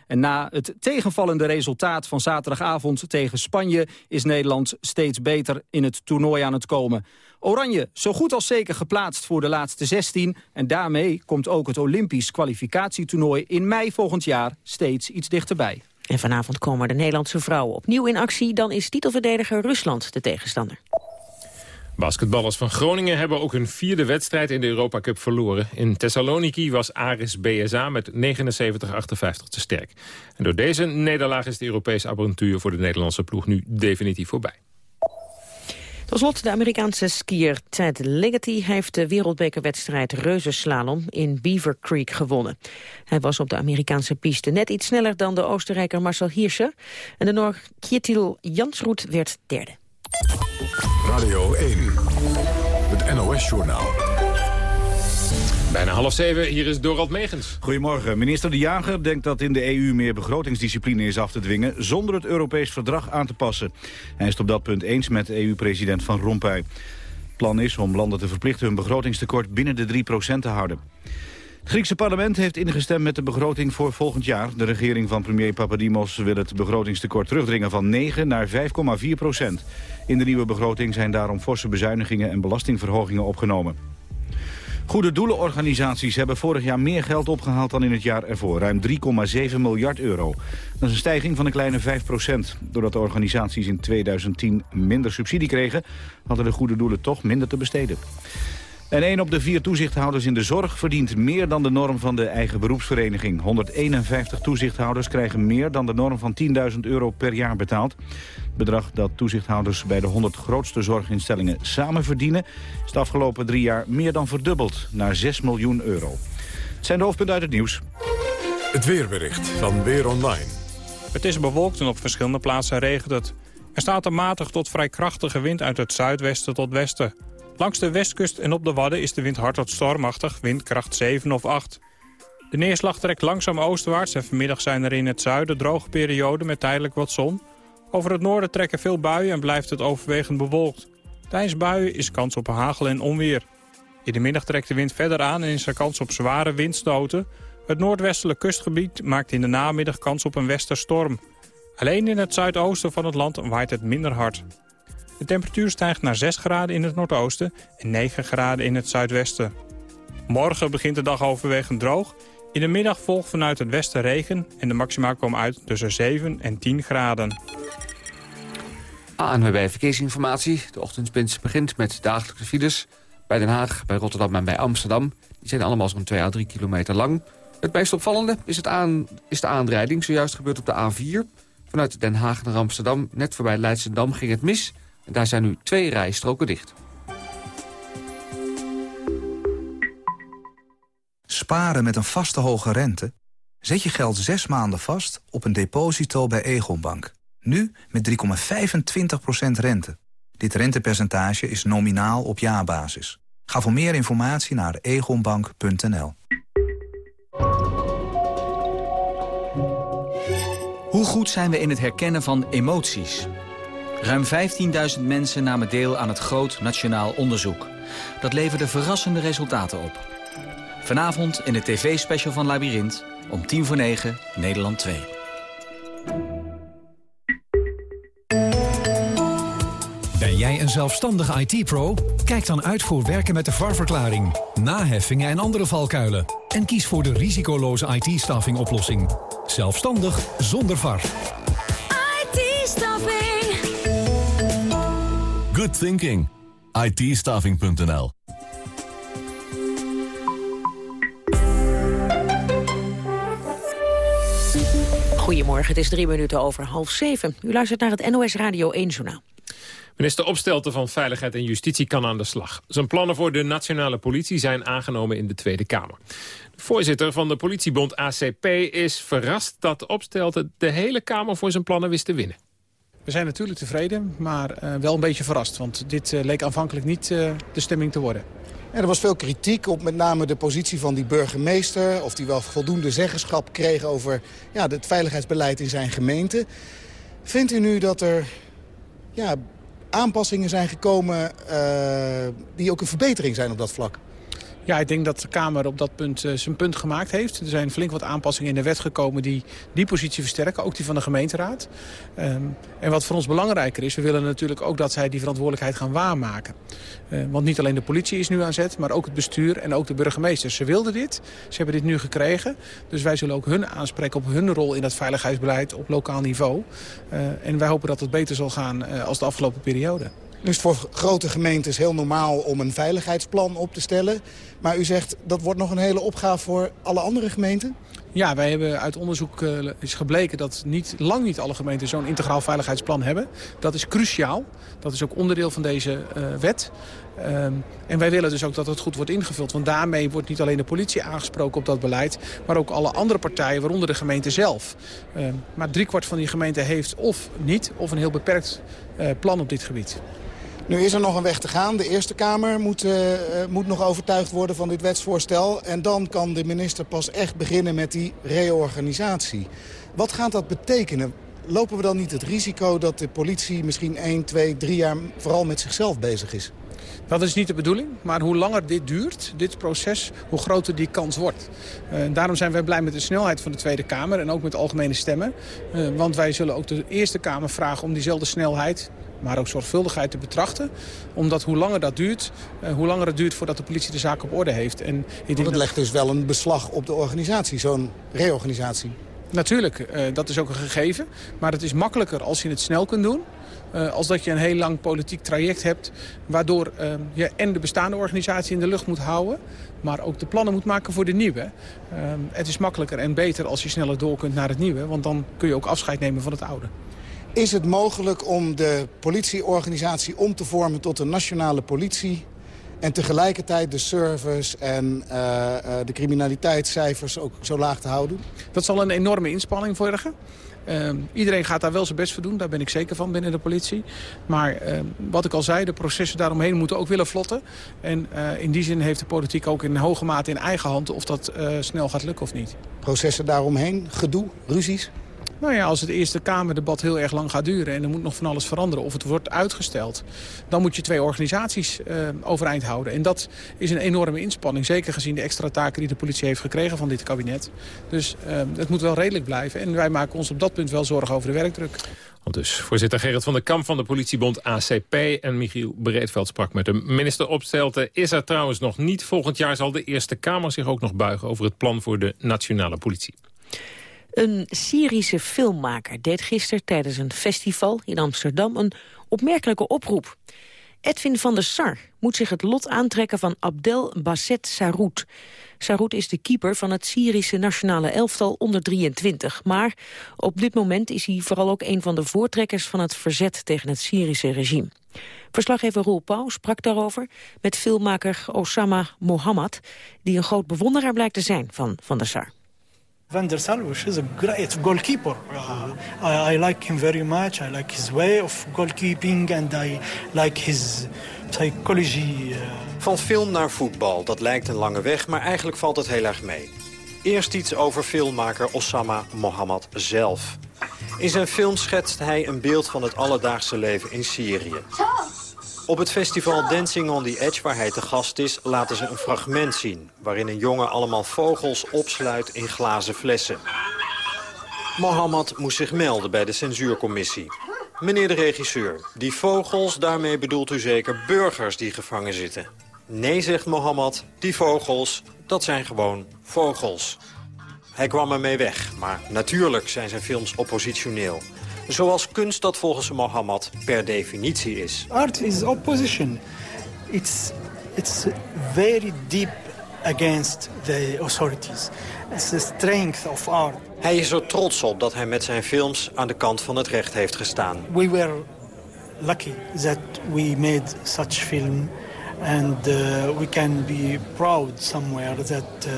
En na het tegenvallende resultaat van zaterdagavond tegen Spanje... is Nederland steeds beter in het toernooi aan het komen. Oranje zo goed als zeker geplaatst voor de laatste 16... en daarmee komt ook het Olympisch kwalificatietoernooi in mei volgend jaar steeds iets dichterbij. En vanavond komen de Nederlandse vrouwen opnieuw in actie. Dan is titelverdediger Rusland de tegenstander. Basketballers van Groningen hebben ook hun vierde wedstrijd in de Europa Cup verloren. In Thessaloniki was Aris BSA met 79-58 te sterk. En door deze nederlaag is de Europese avontuur voor de Nederlandse ploeg nu definitief voorbij. Tot slot de Amerikaanse skier Ted Ligety heeft de wereldbekerwedstrijd reuzenslalom in Beaver Creek gewonnen. Hij was op de Amerikaanse piste net iets sneller dan de Oostenrijker Marcel Hirscher. En de Noor Kjetil Jansroet werd derde. Radio 1, het NOS-journaal. Bijna half zeven, hier is Dorald Megens. Goedemorgen. Minister De Jager denkt dat in de EU meer begrotingsdiscipline is af te dwingen... zonder het Europees verdrag aan te passen. Hij is het op dat punt eens met EU-president Van Rompuy. Het plan is om landen te verplichten hun begrotingstekort binnen de 3% te houden. Het Griekse parlement heeft ingestemd met de begroting voor volgend jaar. De regering van premier Papadimos wil het begrotingstekort terugdringen van 9 naar 5,4 procent. In de nieuwe begroting zijn daarom forse bezuinigingen en belastingverhogingen opgenomen. Goede doelenorganisaties hebben vorig jaar meer geld opgehaald dan in het jaar ervoor. Ruim 3,7 miljard euro. Dat is een stijging van een kleine 5 procent. Doordat de organisaties in 2010 minder subsidie kregen... hadden de goede doelen toch minder te besteden. En één op de vier toezichthouders in de zorg verdient meer dan de norm van de eigen beroepsvereniging. 151 toezichthouders krijgen meer dan de norm van 10.000 euro per jaar betaald. Het bedrag dat toezichthouders bij de 100 grootste zorginstellingen samen verdienen... is de afgelopen drie jaar meer dan verdubbeld naar 6 miljoen euro. Het zijn de hoofdpunten uit het nieuws. Het weerbericht van Weer Online. Het is bewolkt en op verschillende plaatsen regent het. Er staat een matig tot vrij krachtige wind uit het zuidwesten tot westen. Langs de westkust en op de Wadden is de wind hard tot stormachtig, windkracht 7 of 8. De neerslag trekt langzaam oostwaarts en vanmiddag zijn er in het zuiden droge perioden met tijdelijk wat zon. Over het noorden trekken veel buien en blijft het overwegend bewolkt. Tijdens buien is kans op hagel en onweer. In de middag trekt de wind verder aan en is er kans op zware windstoten. Het noordwestelijk kustgebied maakt in de namiddag kans op een westerstorm. Alleen in het zuidoosten van het land waait het minder hard. De temperatuur stijgt naar 6 graden in het noordoosten en 9 graden in het zuidwesten. Morgen begint de dag overwegend droog. In de middag volgt vanuit het westen regen en de maxima komen uit tussen 7 en 10 graden. ANWB Verkeersinformatie. De ochtendspits begint met dagelijkse files. Bij Den Haag, bij Rotterdam en bij Amsterdam. Die zijn allemaal zo'n 2 à 3 kilometer lang. Het meest opvallende is, het aan, is de aanrijding. Zojuist gebeurd op de A4. Vanuit Den Haag naar Amsterdam, net voorbij Leidsendam, ging het mis... En daar zijn nu twee rijstroken dicht. Sparen met een vaste hoge rente? Zet je geld zes maanden vast op een deposito bij Egonbank. Nu met 3,25% rente. Dit rentepercentage is nominaal op jaarbasis. Ga voor meer informatie naar egonbank.nl. Hoe goed zijn we in het herkennen van emoties? Ruim 15.000 mensen namen deel aan het groot nationaal onderzoek. Dat leverde verrassende resultaten op. Vanavond in de tv-special van Labyrinth om tien voor negen, Nederland 2. Ben jij een zelfstandige IT-pro? Kijk dan uit voor werken met de VAR-verklaring, naheffingen en andere valkuilen. En kies voor de risicoloze IT-staffing oplossing. Zelfstandig zonder VAR. IT-staffing. Good thinking. Goedemorgen, het is drie minuten over half zeven. U luistert naar het NOS Radio 1 Journaal. Minister Opstelten van Veiligheid en Justitie kan aan de slag. Zijn plannen voor de nationale politie zijn aangenomen in de Tweede Kamer. De voorzitter van de politiebond ACP is verrast dat Opstelten de hele Kamer voor zijn plannen wist te winnen. We zijn natuurlijk tevreden, maar uh, wel een beetje verrast. Want dit uh, leek aanvankelijk niet uh, de stemming te worden. er was veel kritiek op met name de positie van die burgemeester... of die wel voldoende zeggenschap kreeg over ja, het veiligheidsbeleid in zijn gemeente. Vindt u nu dat er ja, aanpassingen zijn gekomen die ook een verbetering zijn op dat vlak? Ja, ik denk dat de Kamer op dat punt uh, zijn punt gemaakt heeft. Er zijn flink wat aanpassingen in de wet gekomen die die positie versterken. Ook die van de gemeenteraad. Um, en wat voor ons belangrijker is, we willen natuurlijk ook dat zij die verantwoordelijkheid gaan waarmaken. Uh, want niet alleen de politie is nu aan zet, maar ook het bestuur en ook de burgemeesters. Ze wilden dit, ze hebben dit nu gekregen. Dus wij zullen ook hun aanspreken op hun rol in dat veiligheidsbeleid op lokaal niveau. Uh, en wij hopen dat het beter zal gaan als de afgelopen periode. Nu is voor grote gemeentes heel normaal om een veiligheidsplan op te stellen. Maar u zegt dat wordt nog een hele opgave voor alle andere gemeenten? Ja, wij hebben uit onderzoek uh, is gebleken dat niet, lang niet alle gemeenten zo'n integraal veiligheidsplan hebben. Dat is cruciaal. Dat is ook onderdeel van deze uh, wet. Um, en wij willen dus ook dat het goed wordt ingevuld. Want daarmee wordt niet alleen de politie aangesproken op dat beleid... maar ook alle andere partijen, waaronder de gemeente zelf. Um, maar driekwart van die gemeente heeft of niet... of een heel beperkt uh, plan op dit gebied. Nu is er nog een weg te gaan. De Eerste Kamer moet, uh, moet nog overtuigd worden van dit wetsvoorstel. En dan kan de minister pas echt beginnen met die reorganisatie. Wat gaat dat betekenen? Lopen we dan niet het risico dat de politie misschien 1, 2, 3 jaar vooral met zichzelf bezig is? Dat is niet de bedoeling, maar hoe langer dit duurt, dit proces, hoe groter die kans wordt. Uh, daarom zijn wij blij met de snelheid van de Tweede Kamer en ook met algemene stemmen. Want wij zullen ook de Eerste Kamer vragen om diezelfde snelheid maar ook zorgvuldigheid te betrachten. Omdat hoe langer dat duurt, uh, hoe langer het duurt voordat de politie de zaak op orde heeft. En ik het legt dus wel een beslag op de organisatie, zo'n reorganisatie. Natuurlijk, uh, dat is ook een gegeven. Maar het is makkelijker als je het snel kunt doen. Uh, als dat je een heel lang politiek traject hebt... waardoor uh, je en de bestaande organisatie in de lucht moet houden... maar ook de plannen moet maken voor de nieuwe. Uh, het is makkelijker en beter als je sneller door kunt naar het nieuwe... want dan kun je ook afscheid nemen van het oude. Is het mogelijk om de politieorganisatie om te vormen tot een nationale politie... en tegelijkertijd de service en uh, uh, de criminaliteitscijfers ook zo laag te houden? Dat zal een enorme inspanning vormen. Uh, iedereen gaat daar wel zijn best voor doen, daar ben ik zeker van binnen de politie. Maar uh, wat ik al zei, de processen daaromheen moeten ook willen vlotten. En uh, in die zin heeft de politiek ook in hoge mate in eigen hand of dat snel gaat lukken of niet. Processen daaromheen, gedoe, ruzies? Nou ja, als het Eerste Kamerdebat heel erg lang gaat duren... en er moet nog van alles veranderen of het wordt uitgesteld... dan moet je twee organisaties uh, overeind houden. En dat is een enorme inspanning. Zeker gezien de extra taken die de politie heeft gekregen van dit kabinet. Dus uh, het moet wel redelijk blijven. En wij maken ons op dat punt wel zorgen over de werkdruk. Dus voorzitter Gerrit van der Kamp van de politiebond ACP... en Michiel Breedveld sprak met de minister Opstelten. Is er trouwens nog niet. Volgend jaar zal de Eerste Kamer zich ook nog buigen... over het plan voor de nationale politie. Een Syrische filmmaker deed gisteren tijdens een festival in Amsterdam een opmerkelijke oproep. Edwin van der Sar moet zich het lot aantrekken van Abdel Basset Sarout. Sarout is de keeper van het Syrische nationale elftal onder 23. Maar op dit moment is hij vooral ook een van de voortrekkers van het verzet tegen het Syrische regime. Verslaggever Roel Pauw sprak daarover met filmmaker Osama Mohammad... die een groot bewonderaar blijkt te zijn van Van der Sar. Van der Sar is a great goalkeeper. Uh, I, I, like him very much. I like his way of goalkeeping and I like his psychology. Uh... Van film naar voetbal, dat lijkt een lange weg, maar eigenlijk valt het heel erg mee. Eerst iets over filmmaker Osama Mohammad zelf. In zijn film schetst hij een beeld van het alledaagse leven in Syrië. Op het festival Dancing on the Edge, waar hij te gast is, laten ze een fragment zien... waarin een jongen allemaal vogels opsluit in glazen flessen. Mohammed moest zich melden bij de censuurcommissie. Meneer de regisseur, die vogels, daarmee bedoelt u zeker burgers die gevangen zitten. Nee, zegt Mohammed, die vogels, dat zijn gewoon vogels. Hij kwam ermee weg, maar natuurlijk zijn zijn films oppositioneel. Zoals kunst dat volgens Mohammed per definitie is. Art is opposition. It's, it's very deep against the authorities. It's the strength of art. Hij is er trots op dat hij met zijn films aan de kant van het recht heeft gestaan. We were lucky that we made such film and uh, we can be proud somewhere that uh,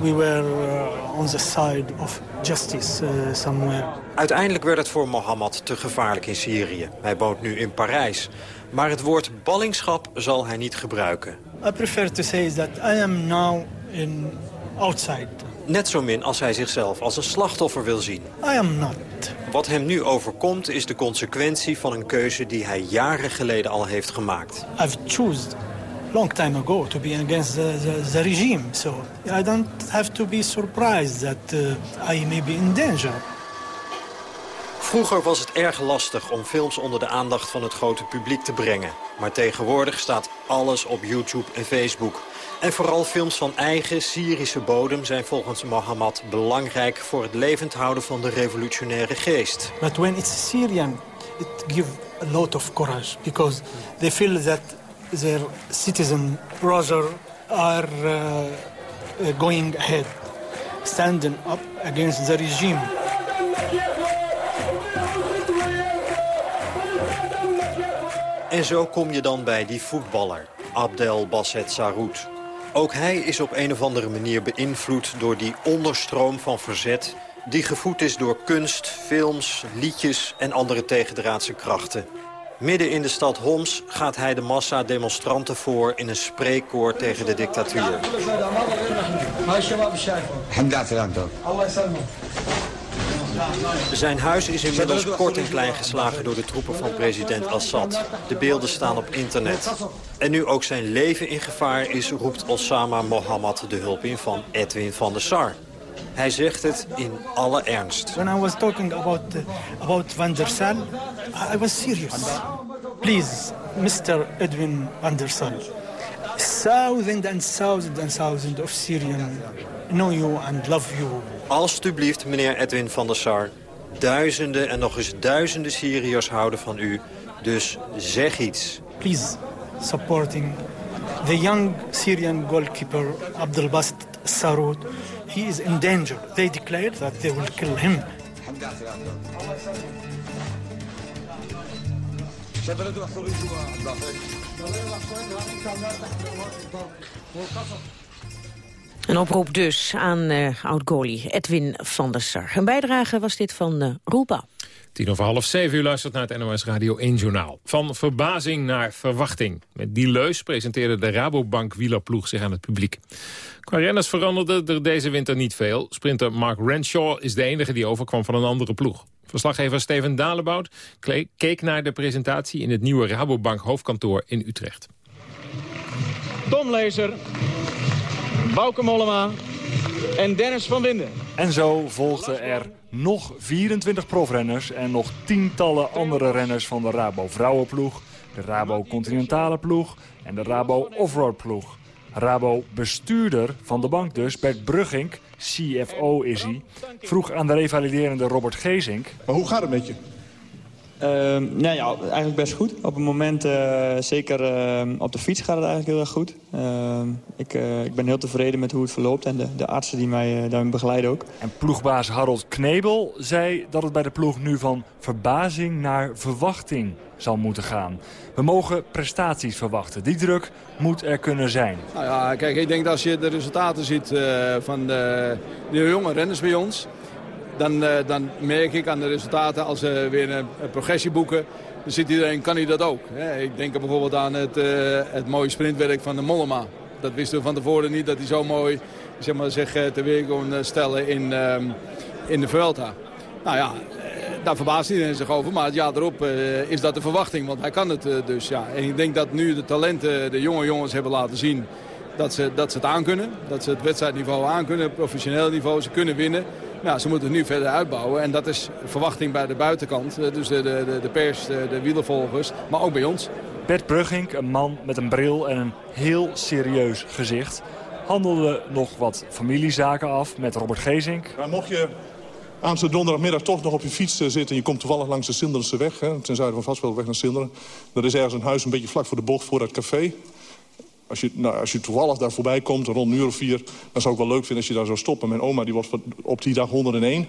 we were uh, on the side of justice somewhere. Uiteindelijk werd het voor Mohammed te gevaarlijk in Syrië. Hij woont nu in Parijs. Maar het woord ballingschap zal hij niet gebruiken. I prefer to say that I am now in outside. Net zo min als hij zichzelf als een slachtoffer wil zien. I am not. Wat hem nu overkomt is de consequentie van een keuze die hij jaren geleden al heeft gemaakt. I've chosen long time ago to be against the, the, the regime. So I don't have to be surprised that uh, I may be in danger. Vroeger was het erg lastig om films onder de aandacht van het grote publiek te brengen. Maar tegenwoordig staat alles op YouTube en Facebook. En vooral films van eigen Syrische bodem zijn volgens Mohammed belangrijk voor het levend houden van de revolutionaire geest. But when it's Syrian, it gives a lot of courage because they feel that their citizen brother are uh, going ahead, standing up against the regime. En zo kom je dan bij die voetballer, Abdel Basset Sarout. Ook hij is op een of andere manier beïnvloed door die onderstroom van verzet... die gevoed is door kunst, films, liedjes en andere tegendraadse krachten. Midden in de stad Homs gaat hij de massa demonstranten voor... in een spreekkoor tegen de dictatuur. Zijn huis is inmiddels kort en klein geslagen door de troepen van president Assad. De beelden staan op internet. En nu ook zijn leven in gevaar is, roept Osama Mohammad de hulp in van Edwin van der Sar. Hij zegt het in alle ernst. When I was talking about, uh, about Van der Sar, I was serious. Please, Mr. Edwin van der Sar. Thousands and thousands and thousands of Syrians know you and love you. Alsjeblieft, meneer Edwin van der Sar. Duizenden en nog eens duizenden Syriërs houden van u. Dus zeg iets. Please, supporting the young Syrian goalkeeper Abdelbast Sarout. He is in danger. They declared that they will kill him. Een oproep dus aan uh, oud-goalie Edwin van der Sar. Een bijdrage was dit van uh. Tien over half zeven u luistert naar het NOS Radio 1 Journaal. Van verbazing naar verwachting. Met die leus presenteerde de Rabobank wielerploeg zich aan het publiek. Qua renners veranderde er deze winter niet veel. Sprinter Mark Renshaw is de enige die overkwam van een andere ploeg. Verslaggever Steven Dalebout keek naar de presentatie... in het nieuwe Rabobank hoofdkantoor in Utrecht. Tom Lezer, Bauke Mollema en Dennis van Winden. En zo volgden er nog 24 profrenners en nog tientallen andere renners van de Rabo Vrouwenploeg, de Rabo Continentale ploeg en de Rabo Offroad ploeg. Rabo bestuurder van de bank dus, Bert Bruggink, CFO is hij, vroeg aan de revaliderende Robert Gezink. Maar hoe gaat het met je? Uh, nou ja, eigenlijk best goed. Op het moment, uh, zeker uh, op de fiets gaat het eigenlijk heel erg goed. Ehm, ik, eh, ik ben heel tevreden met hoe het verloopt en de, de artsen die mij daarin begeleiden ook. En ploegbaas Harold Knebel zei dat het bij de ploeg nu van verbazing naar verwachting zal moeten gaan. We mogen prestaties verwachten. Die druk moet er kunnen zijn. Nou ja, kijk, ik denk dat als je de resultaten ziet van de, de jonge renners bij ons dan, uh, dan merk ik aan de resultaten als ze weer een, progressie boeken... dan zit iedereen, kan hij dat ook. Ik denk bijvoorbeeld aan het, het mooie sprintwerk van de Mollema. Dat wisten we van tevoren niet, dat hij zo mooi zeg maar, zich te weer kon stellen in, ehm, in de Vuelta. Nou ja, daar verbaast iedereen zich over. Maar het jaar erop is dat de verwachting, want hij kan het dus. Ja. En ik denk dat nu de talenten, de jonge jongens hebben laten zien dat ze, dat ze het aankunnen. Dat ze het wedstrijdniveau aankunnen, professioneel niveau. Ze kunnen winnen. Nou, ze moeten het nu verder uitbouwen. En dat is verwachting bij de buitenkant. Eh, dus de, de, de pers, de, de wielervolgers, maar ook bij ons. Bert Brugging, een man met een bril en een heel serieus gezicht... handelde nog wat familiezaken af met Robert Gezink. Maar mocht je aanstaande donderdagmiddag toch nog op je fiets eh, zitten... en je komt toevallig langs de Sinderse weg, hè, ten zuiden van Vastveldweg naar Sinderen... er is ergens een huis een beetje vlak voor de bocht voor dat café. Als je, nou, als je toevallig daar voorbij komt, rond een uur of vier... dan zou ik wel leuk vinden als je daar zou stoppen. Mijn oma die was op die dag 101.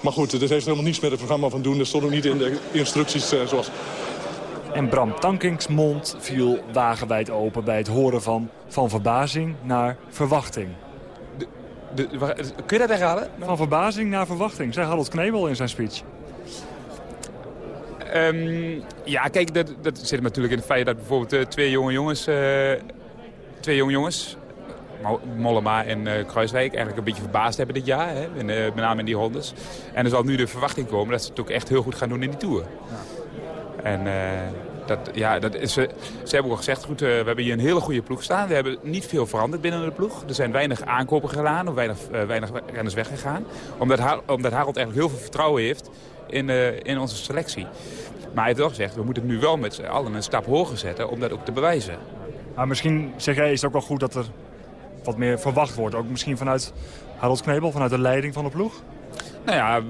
Maar goed, dit heeft helemaal niets met het programma van doen. Dat stond ook niet in de instructies uh, zoals... En Bram Tankings mond viel wagenwijd open bij het horen van... van verbazing naar verwachting. De, de, kun je dat herhalen? Van verbazing naar verwachting, zei Harold Knebel in zijn speech. Um, ja, kijk, dat, dat zit natuurlijk in het feit dat bijvoorbeeld uh, twee jonge jongens... Uh, twee jonge jongens, Mollema en uh, Kruiswijk, eigenlijk een beetje verbaasd hebben dit jaar. Hè, in, met name in die hondes. En er zal nu de verwachting komen dat ze het ook echt heel goed gaan doen in die Tour. Ja. En dat, ja, dat is, ze hebben ook gezegd, goed, we hebben hier een hele goede ploeg staan. We hebben niet veel veranderd binnen de ploeg. Er zijn weinig aankopen gedaan of weinig, weinig renners weggegaan. Omdat, omdat Harold eigenlijk heel veel vertrouwen heeft in, in onze selectie. Maar hij heeft wel gezegd, we moeten het nu wel met z'n allen een stap hoger zetten om dat ook te bewijzen. Maar misschien, zeg jij, is het ook wel goed dat er wat meer verwacht wordt. Ook misschien vanuit Harold Knebel, vanuit de leiding van de ploeg? Nou ja,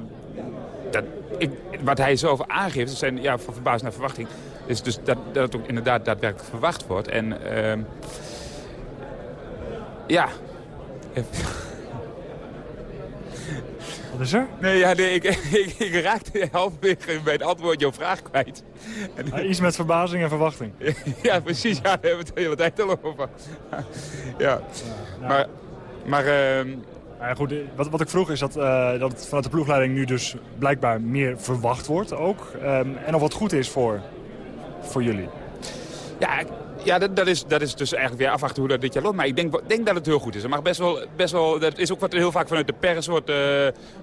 dat, ik, wat hij zelf aangeeft, dat zijn ja, van naar verwachting. Is dus dat, dat het ook inderdaad daadwerkelijk verwacht wordt. En uh, ja... Wat is er? Nee, ja, nee ik, ik, ik raakte halverwege bij het antwoord jouw vraag kwijt. Ja, iets met verbazing en verwachting. ja, precies. Ja, daar hebben we het de hele tijd al over. ja. Nou. Maar... maar uh, ja, goed, wat, wat ik vroeg is dat, uh, dat het vanuit de ploegleiding nu dus blijkbaar meer verwacht wordt ook. Um, en of wat goed is voor, voor jullie. Ja, ja, dat, dat, is, dat is dus eigenlijk weer afwachten hoe dat dit jaar loopt. Maar ik denk, denk dat het heel goed is. Er mag best wel, best wel, dat is ook wat heel vaak vanuit de pers wordt, uh,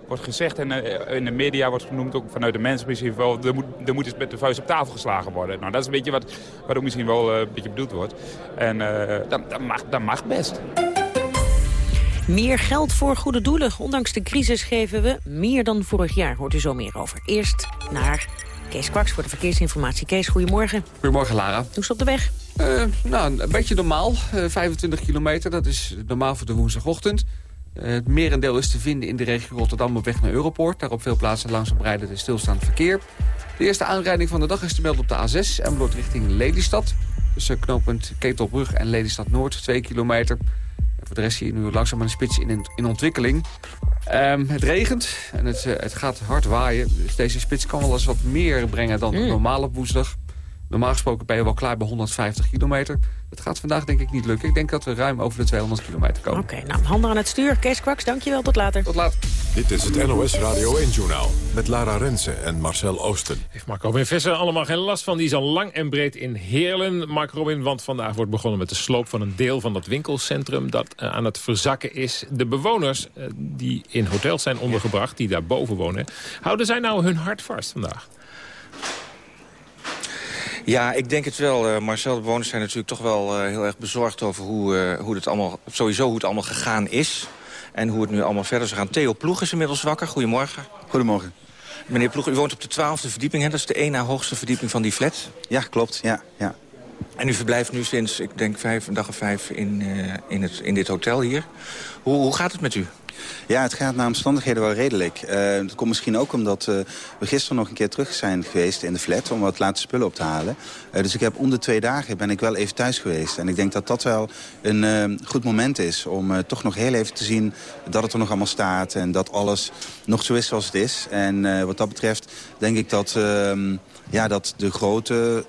wordt gezegd. En uh, in de media wordt genoemd, ook vanuit de mensen misschien wel. Er moet, er moet eens met de vuist op tafel geslagen worden. Nou, dat is een beetje wat, wat ook misschien wel uh, een beetje bedoeld wordt. En dat, dat, mag, dat mag best. Meer geld voor goede doelen. Ondanks de crisis geven we meer dan vorig jaar. Hoort u zo meer over. Eerst naar Kees Kwaks voor de verkeersinformatie. Kees, goedemorgen. Goedemorgen, Lara. Hoe is het op de weg? Uh, nou, een beetje normaal. Uh, 25 kilometer, dat is normaal voor de woensdagochtend. Uh, het merendeel is te vinden in de regio Rotterdam op weg naar Europoort. Daar op veel plaatsen langzaam rijden de stilstaand verkeer. De eerste aanrijding van de dag is te melden op de A6. Emmeloord richting Lelystad. Tussen knooppunt Ketelbrug en Lelystad Noord, 2 kilometer. En voor de rest zie je nu langzaam een spits in, in ontwikkeling. Um, het regent en het, uh, het gaat hard waaien. Dus deze spits kan wel eens wat meer brengen dan mm. normaal op woensdag. Normaal gesproken ben je wel klaar bij 150 kilometer. Dat gaat vandaag denk ik niet lukken. Ik denk dat we ruim over de 200 kilometer komen. Oké, okay, nou, handen aan het stuur. Kees Kwaks, dankjewel. Tot later. Tot later. Dit is het NOS Radio 1-journaal met Lara Rensen en Marcel Oosten. Heeft Mark Robin Visser allemaal geen last van. Die is al lang en breed in Heerlen, Mark Robin. Want vandaag wordt begonnen met de sloop van een deel van dat winkelcentrum... dat uh, aan het verzakken is. De bewoners uh, die in hotels zijn ondergebracht, die daar boven wonen... houden zij nou hun hart vast vandaag? Ja, ik denk het wel. Uh, Marcel, de bewoners zijn natuurlijk toch wel uh, heel erg bezorgd over hoe, uh, hoe het allemaal, sowieso hoe het allemaal gegaan is. En hoe het nu allemaal verder zou gaan. Theo Ploeg is inmiddels wakker. Goedemorgen. Goedemorgen. Meneer Ploeg, u woont op de twaalfde verdieping. Hè? Dat is de één na hoogste verdieping van die flat. Ja, klopt. Ja, ja. En u verblijft nu sinds, ik denk, vijf, een dag of vijf in, in, het, in dit hotel hier. Hoe, hoe gaat het met u? Ja, het gaat naar omstandigheden wel redelijk. Uh, dat komt misschien ook omdat uh, we gisteren nog een keer terug zijn geweest in de flat... om wat laatste spullen op te halen. Uh, dus ik heb om de twee dagen ben ik wel even thuis geweest. En ik denk dat dat wel een goed moment is om toch nog heel even te zien... dat het er nog allemaal staat en dat alles nog zo is zoals het is. En wat dat betreft denk ik dat, ehm, ja, dat de grote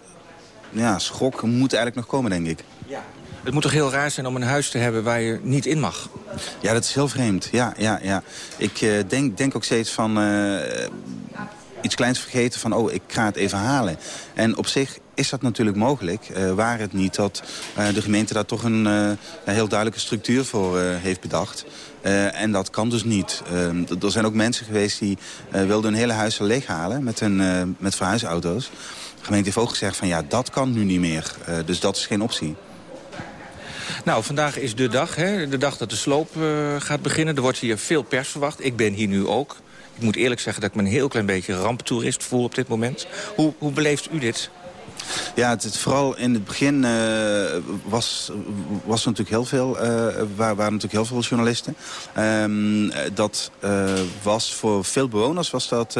ja, schok moet eigenlijk nog komen, denk ik. Het moet toch heel raar zijn om een huis te hebben waar je niet in mag? Ja, dat is heel vreemd. Ja, ja, ja. Ik uh, denk, denk ook steeds van... Uh, iets kleins vergeten van, oh, ik ga het even halen. En op zich is dat natuurlijk mogelijk. Uh, waar het niet dat de gemeente daar toch een heel duidelijke structuur voor heeft bedacht. en dat kan dus niet. er zijn ook mensen geweest die wilden hun hele huis leeghalen met, hun, met verhuisauto's. De gemeente heeft ook gezegd van ja, dat kan nu niet meer. dus dat is geen optie. Nou, vandaag is de dag, hè? de dag dat de sloop uh, gaat beginnen. Er wordt hier veel pers verwacht. Ik ben hier nu ook. Ik moet eerlijk zeggen dat ik me een heel klein beetje ramptoerist voel op dit moment. Hoe, hoe beleeft u dit? Ja, het, vooral in het begin uh, was, was er natuurlijk heel veel, uh, waren, waren natuurlijk heel veel journalisten. Um, dat was voor veel bewoners was dat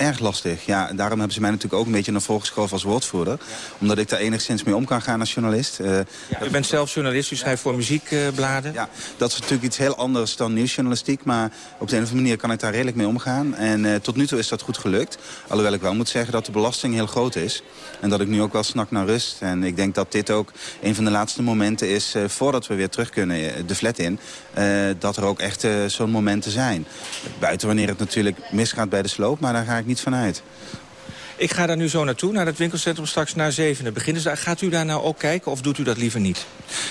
erg lastig. Ja, en daarom hebben ze mij natuurlijk ook een beetje naar voren geschoven als woordvoerder. Omdat ik daar enigszins mee om kan gaan als journalist. Uh, ja, u bent zelf journalist, u schrijft voor muziekbladen. ja, dat is natuurlijk iets heel anders dan nieuwsjournalistiek. Maar op de een of andere manier kan ik daar redelijk mee omgaan. En uh, tot nu toe is dat goed gelukt. Alhoewel ik wel moet zeggen dat de belasting heel groot is. En dat ik nu ook wel snak naar rust. En ik denk dat dit ook een van de laatste momenten is... Uh, voordat we weer terug kunnen de flat in... dat er ook echt zo'n momenten zijn. Buiten wanneer het natuurlijk misgaat bij de sloop. Maar daar ga ik niet vanuit. Ik ga daar nu zo naartoe, naar het winkelcentrum straks naar zevenen beginnen. Dus gaat u daar nou ook kijken of doet u dat liever niet?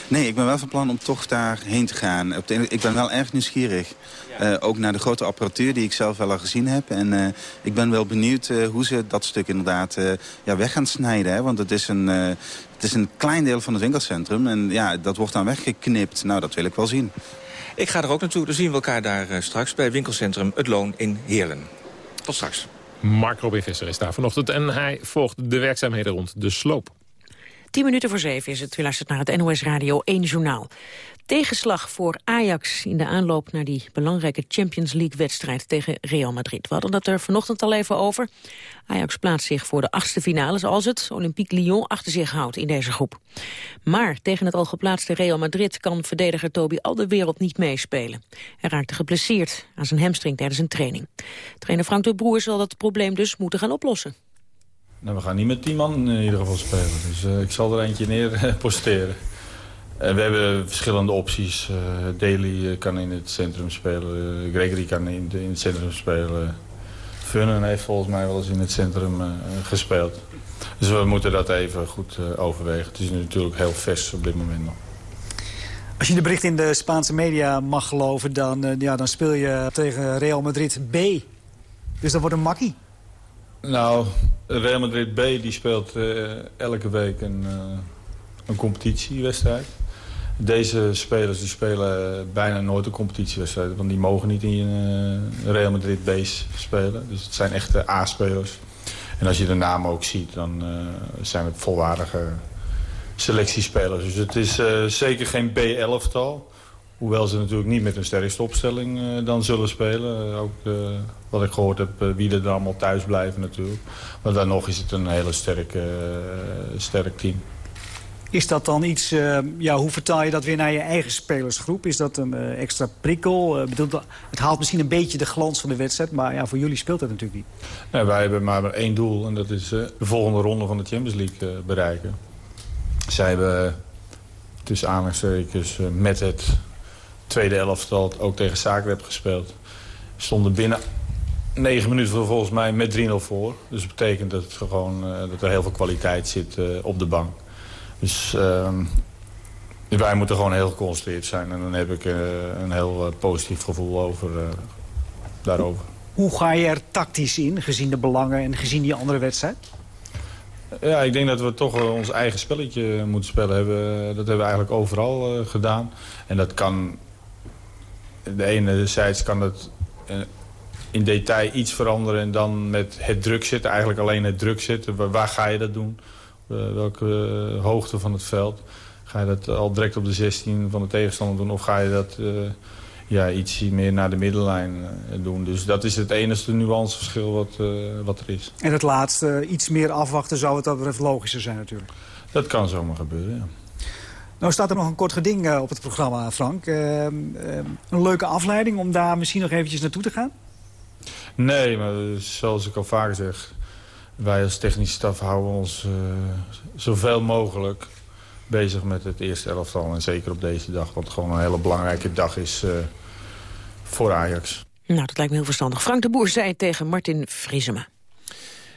Nee, ik ben wel van plan om toch daarheen te gaan. Ik ben wel erg nieuwsgierig. Uh, ook naar de grote apparatuur die ik zelf wel al gezien heb. En uh, ik ben wel benieuwd uh, hoe ze dat stuk inderdaad ja, weg gaan snijden. Hè? Want het is, een, het is een klein deel van het winkelcentrum. En ja, dat wordt dan weggeknipt. Nou, dat wil ik wel zien. Ik ga er ook naartoe. Dan zien we elkaar daar straks bij winkelcentrum Het Loon in Heerlen. Tot straks. Mark Robin Visser is daar vanochtend en hij volgt de werkzaamheden rond de sloop. Tien minuten voor zeven is het. U luistert naar het NOS Radio 1 Journaal. Tegenslag voor Ajax in de aanloop naar die belangrijke Champions League-wedstrijd tegen Real Madrid. We hadden het er vanochtend al even over. Ajax plaatst zich voor de achtste finales als het Olympique Lyon achter zich houdt in deze groep. Maar tegen het al geplaatste Real Madrid kan verdediger Toby Alderwereld niet meespelen. Hij raakte geblesseerd aan zijn hamstring tijdens een training. Trainer Frank de Broer zal dat probleem dus moeten gaan oplossen. Nou, we gaan niet met tien man in ieder geval spelen. Dus uh, ik zal er eentje neer posteren. Uh, we hebben verschillende opties. Uh, Daly kan in het centrum spelen. Gregory kan in, in, het centrum spelen. Funnen heeft volgens mij wel eens in het centrum gespeeld. Dus we moeten dat even goed overwegen. Het is natuurlijk heel vers op dit moment nog. Als je de bericht in de Spaanse media mag geloven... dan, ja, dan speel je tegen Real Madrid B. Dus dat wordt een makkie. Nou, Real Madrid B die speelt uh, elke week een, uh, een competitiewedstrijd. Deze spelers die spelen bijna nooit een competitiewedstrijd. Want die mogen niet in uh, Real Madrid B spelen. Dus het zijn echte A-spelers. En als je de namen ook ziet, dan zijn het volwaardige selectiespelers. Dus het is zeker geen B-11-tal. Hoewel ze natuurlijk niet met een sterkste opstelling dan zullen spelen. Ook wat ik gehoord heb, wie er dan allemaal thuis blijven natuurlijk. Maar dan nog is het een hele sterke, sterk team. Is dat dan iets, ja, hoe vertaal je dat weer naar je eigen spelersgroep? Is dat een extra prikkel? bedoel, het haalt misschien een beetje de glans van de wedstrijd, maar ja, voor jullie speelt dat natuurlijk niet. Nee, wij hebben maar één doel en dat is de volgende ronde van de Champions League bereiken. Zij hebben tussen aanhalingstekens met het tweede elftal ook tegen Zagreb gespeeld. Stonden binnen negen minuten volgens mij met 3-0 voor. Dus dat betekent dat, gewoon, dat er heel veel kwaliteit zit op de bank. Dus uh, wij moeten gewoon heel geconcentreerd zijn. En dan heb ik uh, een heel positief gevoel over, daarover. Hoe ga je er tactisch in, gezien de belangen en gezien die andere wedstrijd? Ja, ik denk dat we toch ons eigen spelletje moeten spelen. Hebben, dat hebben we eigenlijk overal gedaan. En dat kan de enerzijds kan het eh, in detail iets veranderen en dan met het druk zitten. Eigenlijk alleen het druk zitten. Waar, ga je dat doen? Uh, welke uh, hoogte van het veld? Ga je dat al direct op de 16 van de tegenstander doen? Of ga je dat uh, ja, iets meer naar de middenlijn doen? Dus dat is het enige nuanceverschil wat, wat er is. En het laatste, iets meer afwachten zou het dat betreft logischer zijn natuurlijk. Dat kan zomaar gebeuren, ja. Nou staat er nog een kort geding uh, op het programma, Frank. Uh, uh, een leuke afleiding om daar misschien nog eventjes naartoe te gaan? Nee, maar zoals ik al vaker zeg... wij als technische staf houden ons zoveel mogelijk bezig met het eerste elftal. En zeker op deze dag, wat gewoon een hele belangrijke dag is voor Ajax. Nou, dat lijkt me heel verstandig. Frank de Boer zei tegen Martin Vriesema.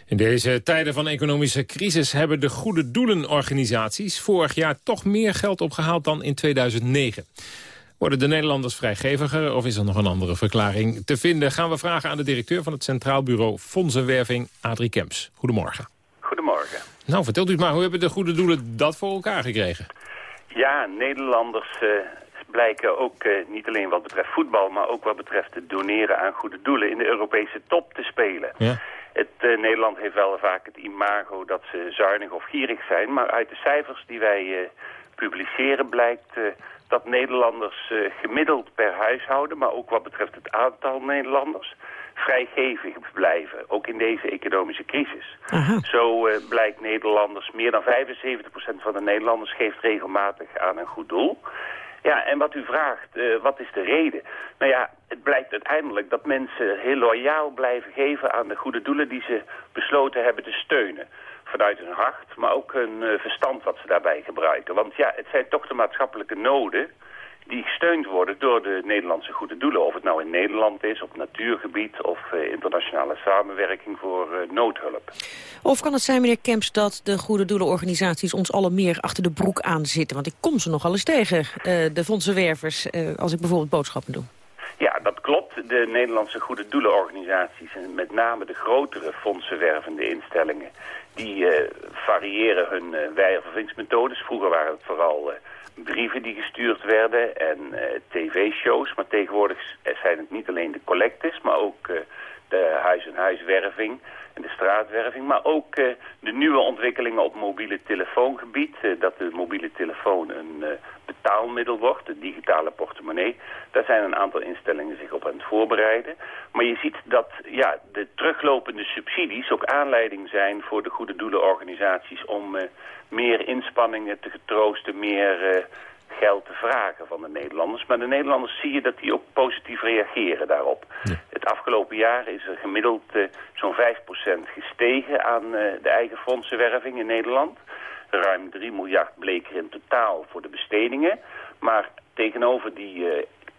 In deze tijden van economische crisis hebben de goede doelenorganisaties vorig jaar toch meer geld opgehaald dan in 2009. Worden de Nederlanders vrijgeviger of is er nog een andere verklaring te vinden? Gaan we vragen aan de directeur van het Centraal Bureau Fondsenwerving, Adrie Kemps. Goedemorgen. Goedemorgen. Nou, vertelt u het maar, hoe hebben de goede doelen dat voor elkaar gekregen? Ja, Nederlanders uh, blijken ook uh, niet alleen wat betreft voetbal... maar ook wat betreft het doneren aan goede doelen in de Europese top te spelen. Ja. Het, uh, Nederland heeft wel vaak het imago dat ze zuinig of gierig zijn... maar uit de cijfers die wij publiceren blijkt dat Nederlanders uh, gemiddeld per huishouden, maar ook wat betreft het aantal Nederlanders, vrijgevig blijven, ook in deze economische crisis. Aha. Zo uh, blijkt Nederlanders, meer dan 75% van de Nederlanders geeft regelmatig aan een goed doel. Ja, en wat u vraagt, uh, wat is de reden? Nou ja, het blijkt uiteindelijk dat mensen heel loyaal blijven geven aan de goede doelen die ze besloten hebben te steunen vanuit hun hart, maar ook hun uh, verstand wat ze daarbij gebruiken. Want ja, het zijn toch de maatschappelijke noden die gesteund worden door de Nederlandse goede doelen. Of het nou in Nederland is, op natuurgebied of uh, internationale samenwerking voor uh, noodhulp. Of kan het zijn, meneer Kemps, dat de goede doelenorganisaties ons alle meer achter de broek aanzitten? Want ik kom ze nogal eens tegen, uh, de fondsenwervers, als ik bijvoorbeeld boodschappen doe. Ja, dat klopt. De Nederlandse goede doelenorganisaties en met name de grotere fondsenwervende instellingen die uh, variëren hun uh, wervingsmethodes. Vroeger waren het vooral uh, brieven die gestuurd werden en tv-shows. Maar tegenwoordig zijn het niet alleen de collectes, maar ook de huis-en-huiswerving en de straatwerving. Maar ook de nieuwe ontwikkelingen op mobiele telefoongebied. dat de mobiele telefoon een betaalmiddel wordt, de digitale portemonnee. Daar zijn een aantal instellingen zich op aan het voorbereiden. Maar je ziet dat ja, de teruglopende subsidies ook aanleiding zijn voor de goede doelenorganisaties om uh, meer inspanningen te getroosten, meer uh, geld te vragen van de Nederlanders. Maar de Nederlanders zie je dat die ook positief reageren daarop. Ja. Het afgelopen jaar is er gemiddeld uh, zo'n 5% gestegen aan de eigen fondsenwerving in Nederland. Ruim 3 miljard bleek er in totaal voor de bestedingen. Maar tegenover die uh,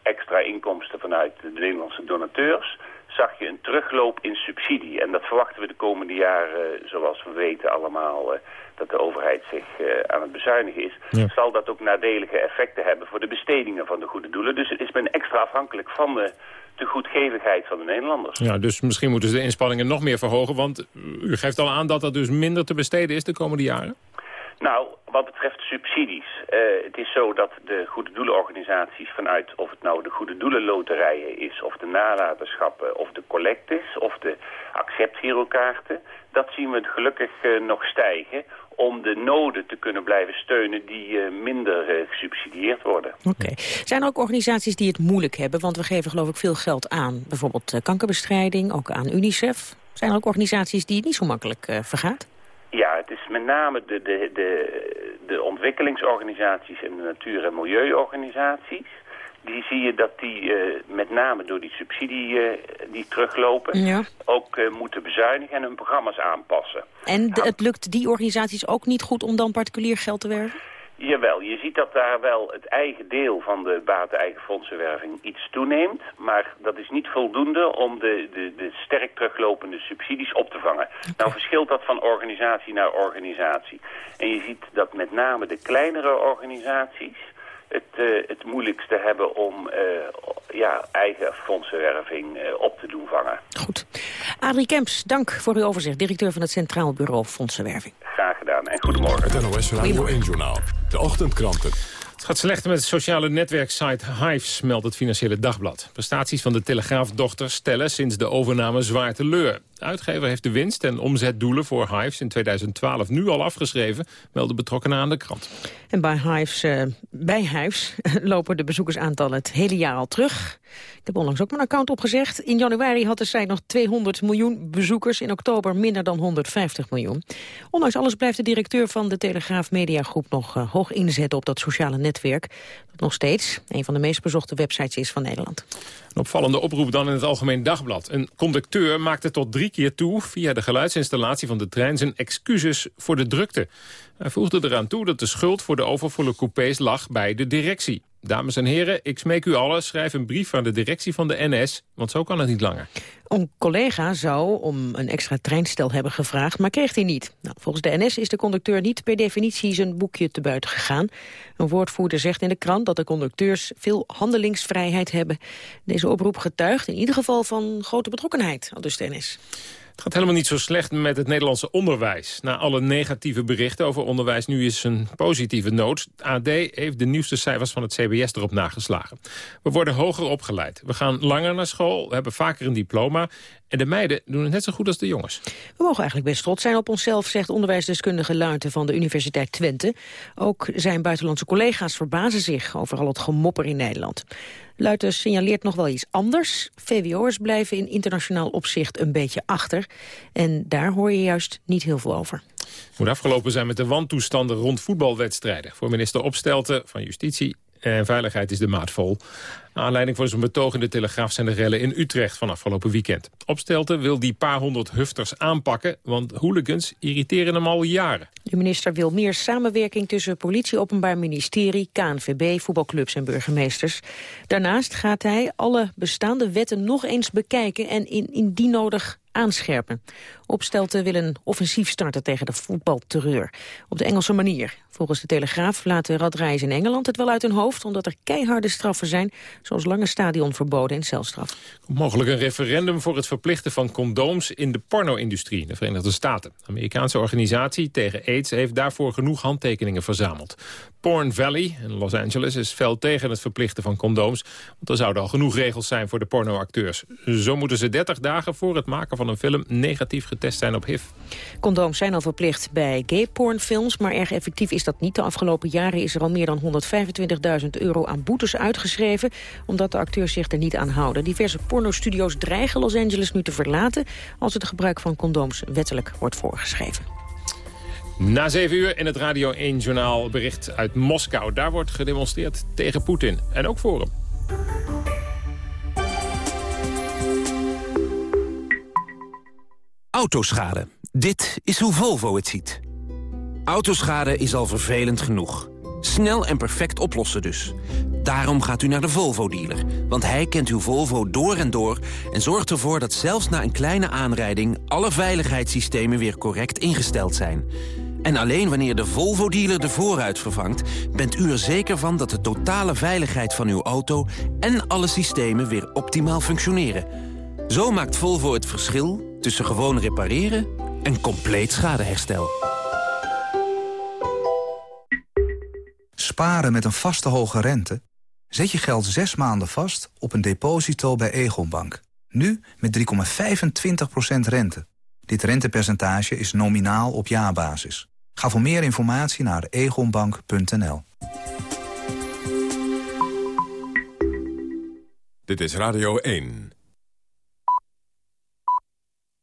extra inkomsten vanuit de Nederlandse donateurs zag je een terugloop in subsidie. En dat verwachten we de komende jaren, zoals we weten allemaal, uh, dat de overheid zich aan het bezuinigen is. Ja. Zal dat ook nadelige effecten hebben voor de bestedingen van de goede doelen. Dus het is men extra afhankelijk van de, de goedgevigheid van de Nederlanders. Ja, dus misschien moeten ze de inspanningen nog meer verhogen. Want u geeft al aan dat er dus minder te besteden is de komende jaren. Nou, wat betreft subsidies. Uh, het is zo dat de goede doelenorganisaties vanuit of het nou de goede doelenloterijen is... of de nalatenschappen of de collectes of de acceptgirokaarten... dat zien we gelukkig uh, nog stijgen om de noden te kunnen blijven steunen die uh, minder gesubsidieerd worden. Oké. Zijn er ook organisaties die het moeilijk hebben? Want we geven geloof ik veel geld aan. Bijvoorbeeld kankerbestrijding, ook aan UNICEF. Zijn er ook organisaties die het niet zo makkelijk vergaat? Ja, het is met name de, de, de, de ontwikkelingsorganisaties en de natuur- en milieuorganisaties. Die zie je dat die uh, met name door die subsidie uh, die teruglopen... Ja. ook uh, moeten bezuinigen en hun programma's aanpassen. En de, het lukt die organisaties ook niet goed om dan particulier geld te werven? Jawel, je ziet dat daar wel het eigen deel van de baten-eigen fondsenwerving iets toeneemt. Maar dat is niet voldoende om de, de, de sterk teruglopende subsidies op te vangen. Okay. Nou verschilt dat van organisatie naar organisatie. En je ziet dat met name de kleinere organisaties het, uh, het moeilijkste hebben om uh, ja, eigen fondsenwerving uh, op te doen vangen. Goed. Adrie Kemps, dank voor uw overzicht. Directeur van het Centraal Bureau Fondsenwerving. Graag gedaan en goedemorgen. Het NOS Radio 1 Journaal. De ochtendkranten. Het gaat slechter met de sociale netwerksite Hives, meldt het Financiële Dagblad. Prestaties van de Telegraafdochters stellen sinds de overname zwaar teleur. De uitgever heeft de winst- en omzetdoelen voor Hives in 2012 nu al afgeschreven, melden betrokkenen aan de krant. En bij Hives, uh, bij Hives lopen de bezoekersaantallen het hele jaar al terug. Ik heb onlangs ook mijn account opgezegd. In januari had de site nog 200 miljoen bezoekers, in oktober minder dan 150 miljoen. Ondanks alles blijft de directeur van de Telegraaf Mediagroep nog uh, hoog inzetten op dat sociale netwerk. Dat nog steeds een van de meest bezochte websites is van Nederland. Een opvallende oproep dan in het Algemeen Dagblad. Een conducteur maakte tot drie keer via de geluidsinstallatie van de trein zijn excuses voor de drukte. Hij voegde eraan toe dat de schuld voor de overvolle coupés lag bij de directie. Dames en heren, ik smeek u allen, schrijf een brief aan de directie van de NS, want zo kan het niet langer. Een collega zou om een extra treinstel hebben gevraagd, maar kreeg hij niet. Nou, volgens de NS is de conducteur niet per definitie zijn boekje te buiten gegaan. Een woordvoerder zegt in de krant dat de conducteurs veel handelingsvrijheid hebben. Deze oproep getuigt in ieder geval van grote betrokkenheid, al dus de NS. Het gaat helemaal niet zo slecht met het Nederlandse onderwijs. Na alle negatieve berichten over onderwijs, nu is een positieve noot. AD heeft de nieuwste cijfers van het CBS erop nageslagen. We worden hoger opgeleid. We gaan langer naar school, we hebben vaker een diploma... en de meiden doen het net zo goed als de jongens. We mogen eigenlijk best trots zijn op onszelf, zegt onderwijsdeskundige Luiten van de Universiteit Twente. Ook zijn buitenlandse collega's verbazen zich over al het gemopper in Nederland. Luiten signaleert nog wel iets anders. VWO'ers blijven in internationaal opzicht een beetje achter. En daar hoor je juist niet heel veel over. Het moet afgelopen zijn met de wantoestanden rond voetbalwedstrijden. Voor minister Opstelten van Justitie en Veiligheid is de maat vol. Aanleiding voor zijn betoog in de Telegraaf zijn de rellen in Utrecht van afgelopen weekend. Opstelten wil die paar honderd hufters aanpakken, want hooligans irriteren hem al jaren. De minister wil meer samenwerking tussen politie, openbaar ministerie, KNVB, voetbalclubs en burgemeesters. Daarnaast gaat hij alle bestaande wetten nog eens bekijken en in, indien nodig aanscherpen. Opstelten wil een offensief starten tegen de voetbalterreur. Op de Engelse manier. Volgens de Telegraaf laten radreis in Engeland het wel uit hun hoofd... omdat er keiharde straffen zijn, zoals lange stadionverboden en celstraf. Mogelijk een referendum voor het verplichten van condooms in de porno-industrie in de Verenigde Staten. De Amerikaanse organisatie tegen AIDS heeft daarvoor genoeg handtekeningen verzameld. Porn Valley in Los Angeles is fel tegen het verplichten van condooms. Want er zouden al genoeg regels zijn voor de pornoacteurs. Zo moeten ze 30 dagen voor het maken van een film negatief getest zijn op HIV. Condooms zijn al verplicht bij gay pornfilms, maar erg effectief is dat niet. De afgelopen jaren is er al meer dan 125.000 euro aan boetes uitgeschreven, omdat de acteurs zich er niet aan houden. Diverse pornostudio's dreigen Los Angeles nu te verlaten als het gebruik van condooms wettelijk wordt voorgeschreven. Na zeven uur in het Radio 1-journaal bericht uit Moskou. Daar wordt gedemonstreerd tegen Poetin en ook voor hem. Autoschade. Dit is hoe Volvo het ziet. Autoschade is al vervelend genoeg. Snel en perfect oplossen dus. Daarom gaat u naar de Volvo-dealer. Want hij kent uw Volvo door en door... en zorgt ervoor dat zelfs na een kleine aanrijding... alle veiligheidssystemen weer correct ingesteld zijn. En alleen wanneer de Volvo-dealer de voorruit vervangt... bent u er zeker van dat de totale veiligheid van uw auto... en alle systemen weer optimaal functioneren. Zo maakt Volvo het verschil tussen gewoon repareren... en compleet schadeherstel. Sparen met een vaste hoge rente? Zet je geld zes maanden vast op een deposito bij Egonbank. Nu met 3,25% rente. Dit rentepercentage is nominaal op jaarbasis. Ga voor meer informatie naar egonbank.nl. Dit is Radio 1.